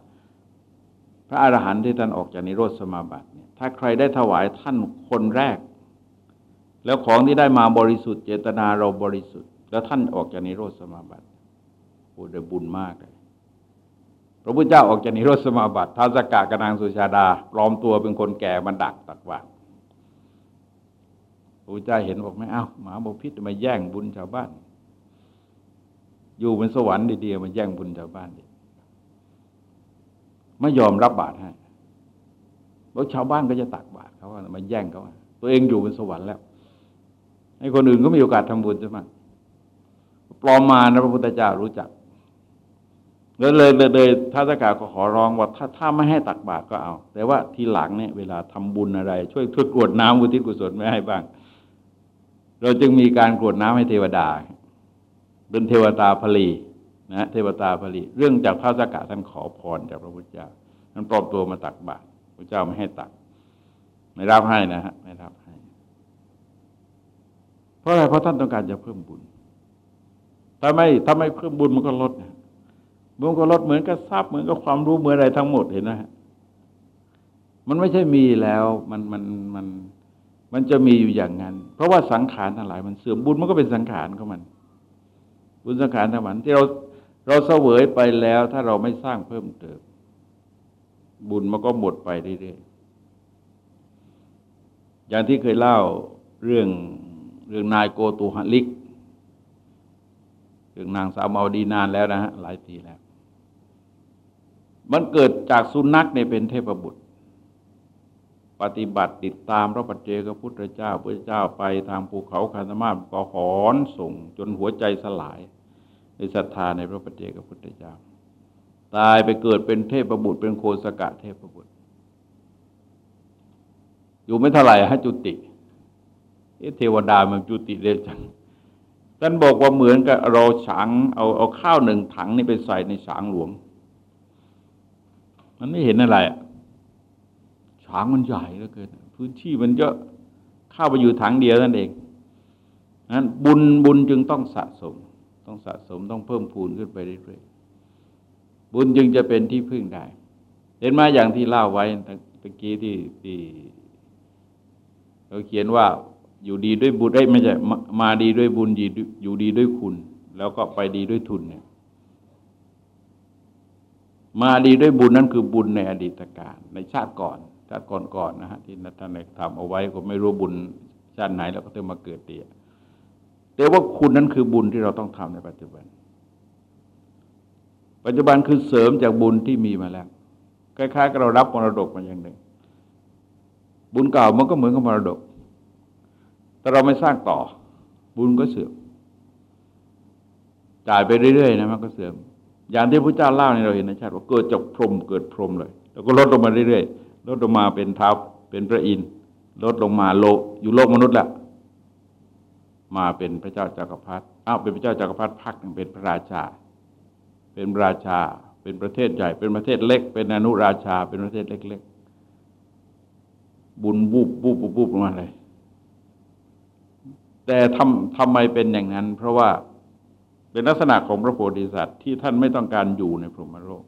[SPEAKER 1] พระอรหันต์ที่ท่านออกจากนิโรธสมาบัติเนี่ยถ้าใครได้ถวายท่านคนแรก แล้วของที่ได้มาบริสุทธิ์เจตนาเราบริสุทธิ์ แล้วท่านออกจากนิโรธสมาบัติโอ้ได้บุญมากเลยพระพุทธเจ้าออกจากนิโรธสมาบัติท้าสกากนางสุชาดาปลอมตัวเป็นคนแก่มาดักตักว่าพระพุทธเจ้าเห็นบอกไม่เอาหมาบพิษมาแย่งบุญชาวบ้าน อยู่บนสวรรค์ดีๆมาแย่งบุญชาวบ้านดี ไม่ยอมรับบาตรให้แล้วชาวบ้านก็จะตักบาตรเขาว่ามาแย่งเขาตัวเองอยู่บนสวรรค์แล้วให้คนอื่นก็มีโอกาสทำบุญใช่ไหมปลอมมานะพระพุทธเจ้ารู้จักเลยเลยเลยท้าสกาก็ขอร้องว่าถ้าถ้าไม่ให้ตักบาตรก็เอา แต่ว่าทีหลังเนี่ยเวลาทำบุญอะไร ช่วยช่วยกรวดน้ำอุทิศกุศลไม่ให้บ้าง เราจึงมีการกรวดน้ำให้เทวดา เป็นเทวดาพลี นะเทวตาผลิเรื่องจากพระสกะท่านขอพรจากพระพุทธเจ้าท่านปลอมตัวมาตักบาตรพระเจ้าไม่ให้ตัก ไม่รับให้นะฮะไม่รับให้ เพราะอะไรเพราะท่านต้องการจะเพิ่มบุญถ้าไม่ถ้าไม่เพิ่มบุญมันก็ลดนะบุญก็ลดเหมือนกับทรัพย์เหมือนกับความรู้เหมือนอะไรทั้งหมดเห็นไหมมันไม่ใช่มีแล้วมันมันมันมันจะมีอยู่อย่างนั้น เพราะว่าสังขารทั้งหลายมันเสื่อมบุญมันก็เป็นสังขารของมัน บุญสังขารทั้งหมดที่เรา เราเสวยไปแล้วถ้าเราไม่สร้างเพิ่มเติม บุญมันก็หมดไปเรื่อยๆอย่างที่เคยเล่าเรื่องเรื่องนายโกตูหลิกเรื่องนางสาวเมาดีนานแล้วนะฮะหลายปีแล้ว มันเกิดจากสุนัขเนี่ยเป็นเทพบุตร ปฏิบัติติดตามพระปัจเจกพุทธเจ้าพระเจ้าไปทางภูเขาคาสมาก็หอนส่ง จนหัวใจสลาย ในศรัทธาในพระปฏิเจกพุทธเจ้า ตายไปเกิดเป็นเทพบุตรเป็นโคสกะเทพบุตร อยู่ไม่เท่าไหร่ฮะจุติเทวดามันจุติเร็วจังท่านบอกว่าเหมือนกับเราฉางเอาเอาข้าวหนึ่งถังนี่ไปใส่ในฉางหลวง มันไม่เห็นอะไรอะฉางมันใหญ่เหลือเกินพื้นที่มันเยอะข้าวไปอยู่ถังเดียวนั่นเองนั้นบุญบุญจึงต้องสะสม ต้องสะสมต้องเพิ่มพูนขึ้นไปเรื่อยๆบุญจึงจะเป็นที่พึ่งได้ เห็นไหมอย่างที่เล่าไว้ตะกี้ที่ที่เขาเขียนว่าอยู่ดีด้วยบุญได้ไม่ใช่มาดีด้วยบุญอยู่ดีด้วยคุณ แล้วก็ไปดีด้วยทุนเนี่ย มาดีด้วยบุญนั้นคือบุญในอดีตการในชาติก่อน ชาติก่อนๆนะฮะที่ท่านได้ทำเอาไว้ก็ไม่รู้บุญชาติไหนแล้วก็ต้องมาเกิดเดีย แต่ว่าคุณนั้นคือบุญที่เราต้องทำในปัจจุบัน ปัจจุบันคือเสริมจากบุญที่มีมาแล้วคล้ายๆกับเรารับมรดกมาอย่างหนึ่ง บุญเก่ามันก็เหมือนกับมรดก แต่เราไม่สร้างต่อ บุญก็เสื่อมจ่ายไปเรื่อยๆนะมันก็เสื่อมอย่างที่พระเจ้าเล่าในเราเห็นในชาติว่าเกิดจากพรหมเกิดพรหมเลย แล้วก็ลดลงมาเรื่อยๆลดลงมาเป็นเท้าเป็นพระอินทร์ลดลงมาโลอยู่โลกมนุษย์ละ มาเป็นพระเจ้าจากักรพรรดิอ้าวเป็นพระเจ้าจากักรพรรดิพักหนึ่งเป็นพระราชา เป็นราชา เป็นประเทศใหญ่ เป็นประเทศเล็ก เป็นอนุราชา เป็นประเทศเล็ก ๆ บุญบูบบูบบูบลงมาเลย แต่ทำทำไมเป็นอย่างนั้น เพราะว่าเป็นลักษณะของพระโพธิสัตว์ที่ท่านไม่ต้องการอยู่ในพรหมโลก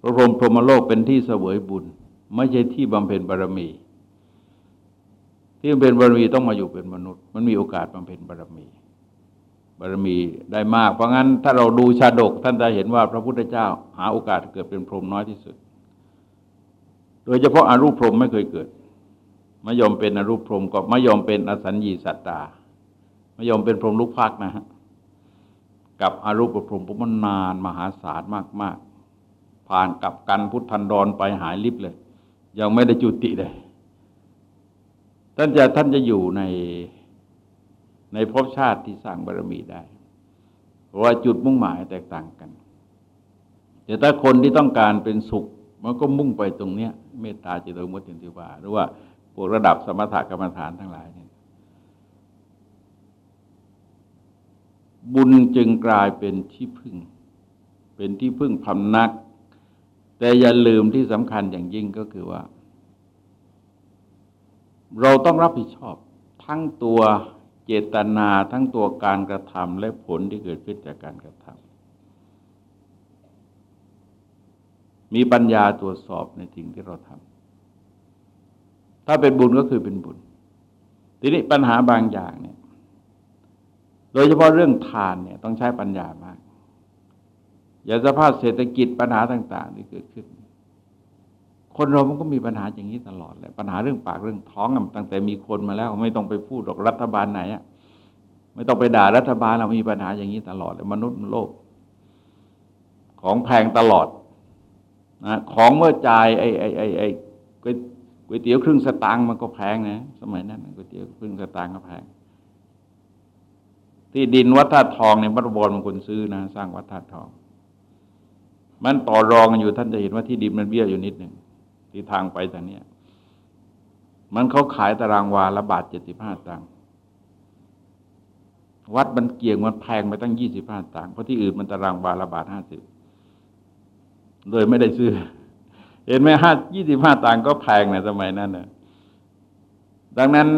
[SPEAKER 1] พระพรหมพรหมโลกเป็นที่เสวยบุญ ไม่ใช่ที่บำเพ็ญบารมี ที่มันเป็นบารมีต้องมาอยู่เป็นมนุษย์ มันมีโอกาสบำเพ็ญบารมี บารมีได้มาก เพราะงั้นถ้าเราดูชาดกท่านจะเห็นว่าพระพุทธเจ้า หาโอกาสเกิดเป็นพรหมน้อยที่สุด โดยเฉพาะอารูปพรหมไม่เคยเกิดไม่ยอมเป็นอรูปพรหมก็ไม่ยอมเป็นอสัญญีสัตตาไม่ยอมเป็นพรหมลูกพักนะฮะกับอรูปพรหมผมมันนานมหาศาลมาก ๆ ผ่านกับกันพุทธันดรไปหายลิบเลย ยังไม่ได้จุติเลย ท่านจะท่านจะอยู่ในในภพชาติที่สร้างบารมีได้ เพราะว่าจุดมุ่งหมายแตกต่างกัน แต่ถ้าคนที่ต้องการเป็นสุข มันก็มุ่งไปตรงเนี้ย เมตตาจิตวิมุตติทิวาหรือว่าพวกระดับสมถกรรมฐานทั้งหลายเนี่ยบุญจึงกลายเป็นที่พึ่ง เป็นที่พึ่งพำนัก แต่อย่าลืมที่สำคัญอย่างยิ่งก็คือว่า เราต้องรับผิดชอบทั้งตัวเจตนาทั้งตัวการกระทำและผลที่เกิดขึ้นจากการกระทำมีปัญญาตรวจสอบในสิ่งที่เราทำถ้าเป็นบุญก็คือเป็นบุญ ทีนี้ปัญหาบางอย่างเนี่ยโดยเฉพาะเรื่องทานเนี่ยต้องใช้ปัญญามาก อย่าสภาพเศรษฐกิจปัญหาต่าง ๆ ที่เกิดขึ้น คนเรามันก็มีปัญหาอย่างนี้ตลอดเลยปัญหาเรื่องปากเรื่องท้องตั้งแต่มีคนมาแล้ว ไม่ต้องไปพูดหรอกรัฐบาลไหนอะไม่ต้องไปด่ารัฐบาลเรามีปัญหาอย่างนี้ตลอดเลยมนุษย์โลก ของแพงตลอดนะของเมื่อจ่ายไอ้ไอ้ไอ้ไอ้ก๋วยเตี๋ยวครึ่งสตางค์มันก็แพงนะสมัยนั้นก๋วยเตี๋ยวครึ่งสตางค์ก็แพงที่ดินวัดธาตุทองในบัตรบอลมันคนซื้อนะ สร้างวัดธาตุทอง มันต่อรองกันอยู่ท่านจะเห็นว่าที่ดินมันเบี้ยอยู่นิดหนึ่ง ที่ทางไปทางนี้มันเขาขายตารางวาละบาทเจ็ดสิบห้าตังค์วัดมันเกี่ยงมันแพงไปตั้งยี่สิบห้าตังค์เพราะที่อื่นมันตารางวาละบาทห้าสิบเลยไม่ได้ซื้อ เห็นไหมห้ายี่สิบห้าตังค์ก็แพงในสมัยนั้นนะดังนั้น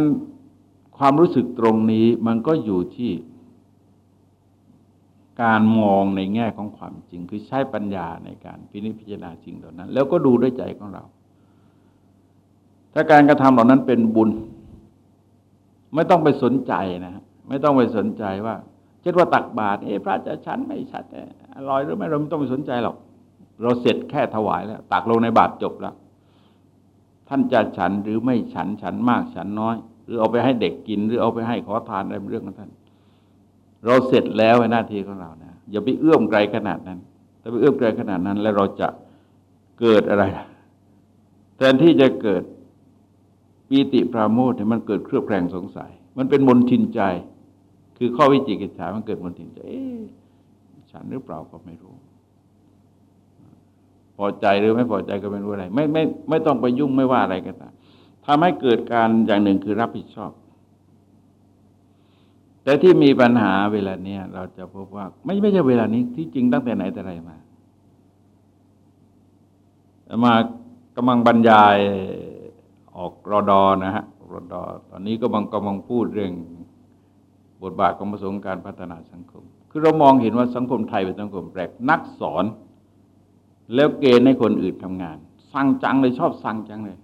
[SPEAKER 1] ความรู้สึกตรงนี้มันก็อยู่ที่ การมองในแง่ของความจริง คือใช้ปัญญาในการพินิจพิจารณาจริงเหล่านั้น แล้วก็ดูด้วยใจของเรา ถ้าการกระทำเหล่านั้นเป็นบุญ ไม่ต้องไปสนใจนะไม่ต้องไปสนใจว่า เช่นว่าตักบาตรเอพระจะฉันไม่ชัดอร่อยหรือไม่เราไม่ต้องไปสนใจหรอก เราเสร็จแค่ถวายแล้ว ตักลงในบาตรจบแล้ว ท่านจะฉันหรือไม่ฉันฉันมากฉันน้อย หรือเอาไปให้เด็กกิน หรือเอาไปให้ขอทานอะไรเรื่องของท่าน เราเสร็จแล้วในหน้าที่ของเรานะอย่าไปเอื้อมไกลขนาดนั้นถ้าไปเอื้อมไกลขนาดนั้น แล้วเราจะเกิดอะไร แทนที่จะเกิด ปีติปราโมทเนี่ยมันเกิดเครือบแคลงสงสัย มันเป็นมนทินใจ คือข้อวิจิกิจฉามันเกิดมนทินใจ เอ๊ฉันหรือเปล่าก็ไม่รู้ พอใจหรือไม่พอใจก็ไม่รู้อะไร ไม่ไม่ไม่ต้องไปยุ่งไม่ว่าอะไรกันตามทำให้เกิดการอย่างหนึ่งคือรับผิดชอบ แต่ที่มีปัญหาเวลาเนี้ยเราจะพบว่าไม่ไม่ใช่เวลานี้ที่จริงตั้งแต่ไหนแต่ไรมามากำลังบรรยาย ออกรอดอนะฮะรอดอตอนนี้ก็บังกำลังพูดเรื่องบทบาทของประสงค์การพัฒนาสังคม คือเรามองเห็นว่าสังคมไทยเป็นสังคมแปลกนักสอน แล้วเกณฑ์ให้คนอื่นทำงาน สั่งจังเลยชอบสั่งจังเลย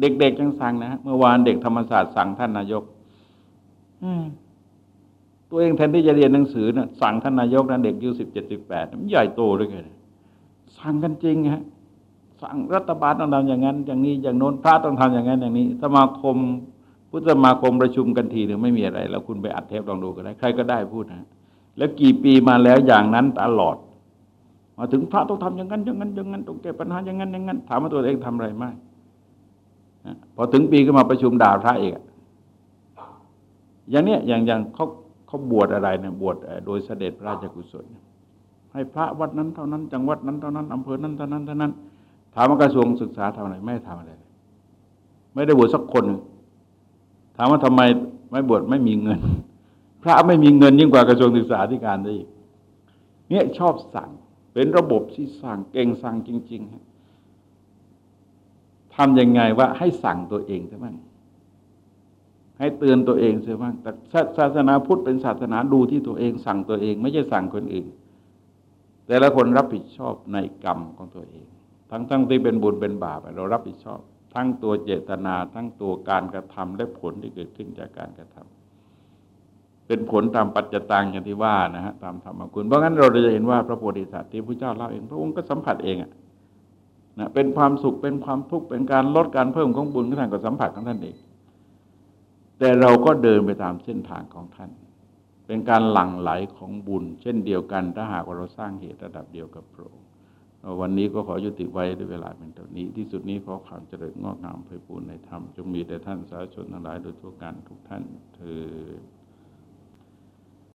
[SPEAKER 1] เด็กๆจังสั่งนะเมื่อวานเด็กธรรมศาสตร์สั่งท่านนายกตัวเองแทนที่จะเรียนหนังสือนะสั่งท่านนายกนะเด็กอายุสิบเจ็ดสิบแปดมันใหญ่โตด้วยกันสั่งกันจริงฮะ สั่งรัฐบาลต้องทำอย่างนั้น อย่างนี้อย่างโน้นพระต้องทำอย่างนั้นอย่างนี้ สมาคมพุทธสมาคมประชุมกันทีหนึ่งไม่มีอะไร แล้วคุณไปอัดเทปลองดูก็ได้ใครก็ได้พูดนะแล้วกี่ปีมาแล้วอย่างนั้นตลอด มาถึงพระต้องทำอย่างนั้น อย่างนั้นอย่างนั้นต้องแก้ปัญหาอย่างนั้นอย่างนั้น ถามว่าตัวเองทำอะไรไหมพอถึงปีก็มาประชุมด่าพระอีกอย่างเนี้ยอย่างอย่างเขาเขาบวชอะไรเนี่ยบวชโดยเสด็จพระราชกุศลให้พระวัดนั้นเท่านั้น จังหวัดนั้นเท่านั้นอำเภอนั้นเท่านั้นเท่านั้น ถามว่ากระทรวงศึกษาทำอะไร ไม่ทำอะไร ไม่ได้บวชสักคน ถามว่าทำไมไม่บวชไม่มีเงิน พระไม่มีเงินยิ่งกว่ากระทรวงศึกษาธิการได้อีกเนี่ยชอบสั่ง เป็นระบบที่สั่งเก่งสั่งจริงๆทำยังไงว่าให้สั่งตัวเองใช่ไหมให้เตือนตัวเองเสียบ้างแต่ศาสนาพุทธเป็นศาสนาดูที่ตัวเอง สั่งตัวเอง ไม่ใช่สั่งคนอื่น แต่ละคนรับผิดชอบในกรรมของตัวเอง ทั้งทั้งที่เป็นบุญเป็นบาปเรารับผิดชอบ ทั้งตัวเจตนา ทั้งตัวการกระทำและผลที่เกิดขึ้นจากการกระทำเป็นผลตามปัจจตังอย่างที่ว่านะฮะตามธรรมคุณ เพราะงั้นเราจะเห็นว่าพระโพธิสัตว์ที่พระเจ้าเล่าเองพระองค์ก็สัมผัสเองอะนะเป็นความสุขเป็นความทุกข์เป็นการลดการเพิ่มของบุญท่านก็สัมผัสของท่านเองแต่เราก็เดินไปตามเส้นทางของท่าน เป็นการหลั่งไหลของบุญ เช่นเดียวกันถ้าหากว่าเราสร้างเหตุระดับเดียวกับพระองค์ วันนี้ก็ขอยุติไว้ด้วยเวลาเป็นเท่านี้ ที่สุดนี้ขอความเจริญงอกงามไปปูนในธรรมจงมีแต่ท่านสาธุชนทั้งหลายโดยทั่วกันทุกท่านเธอ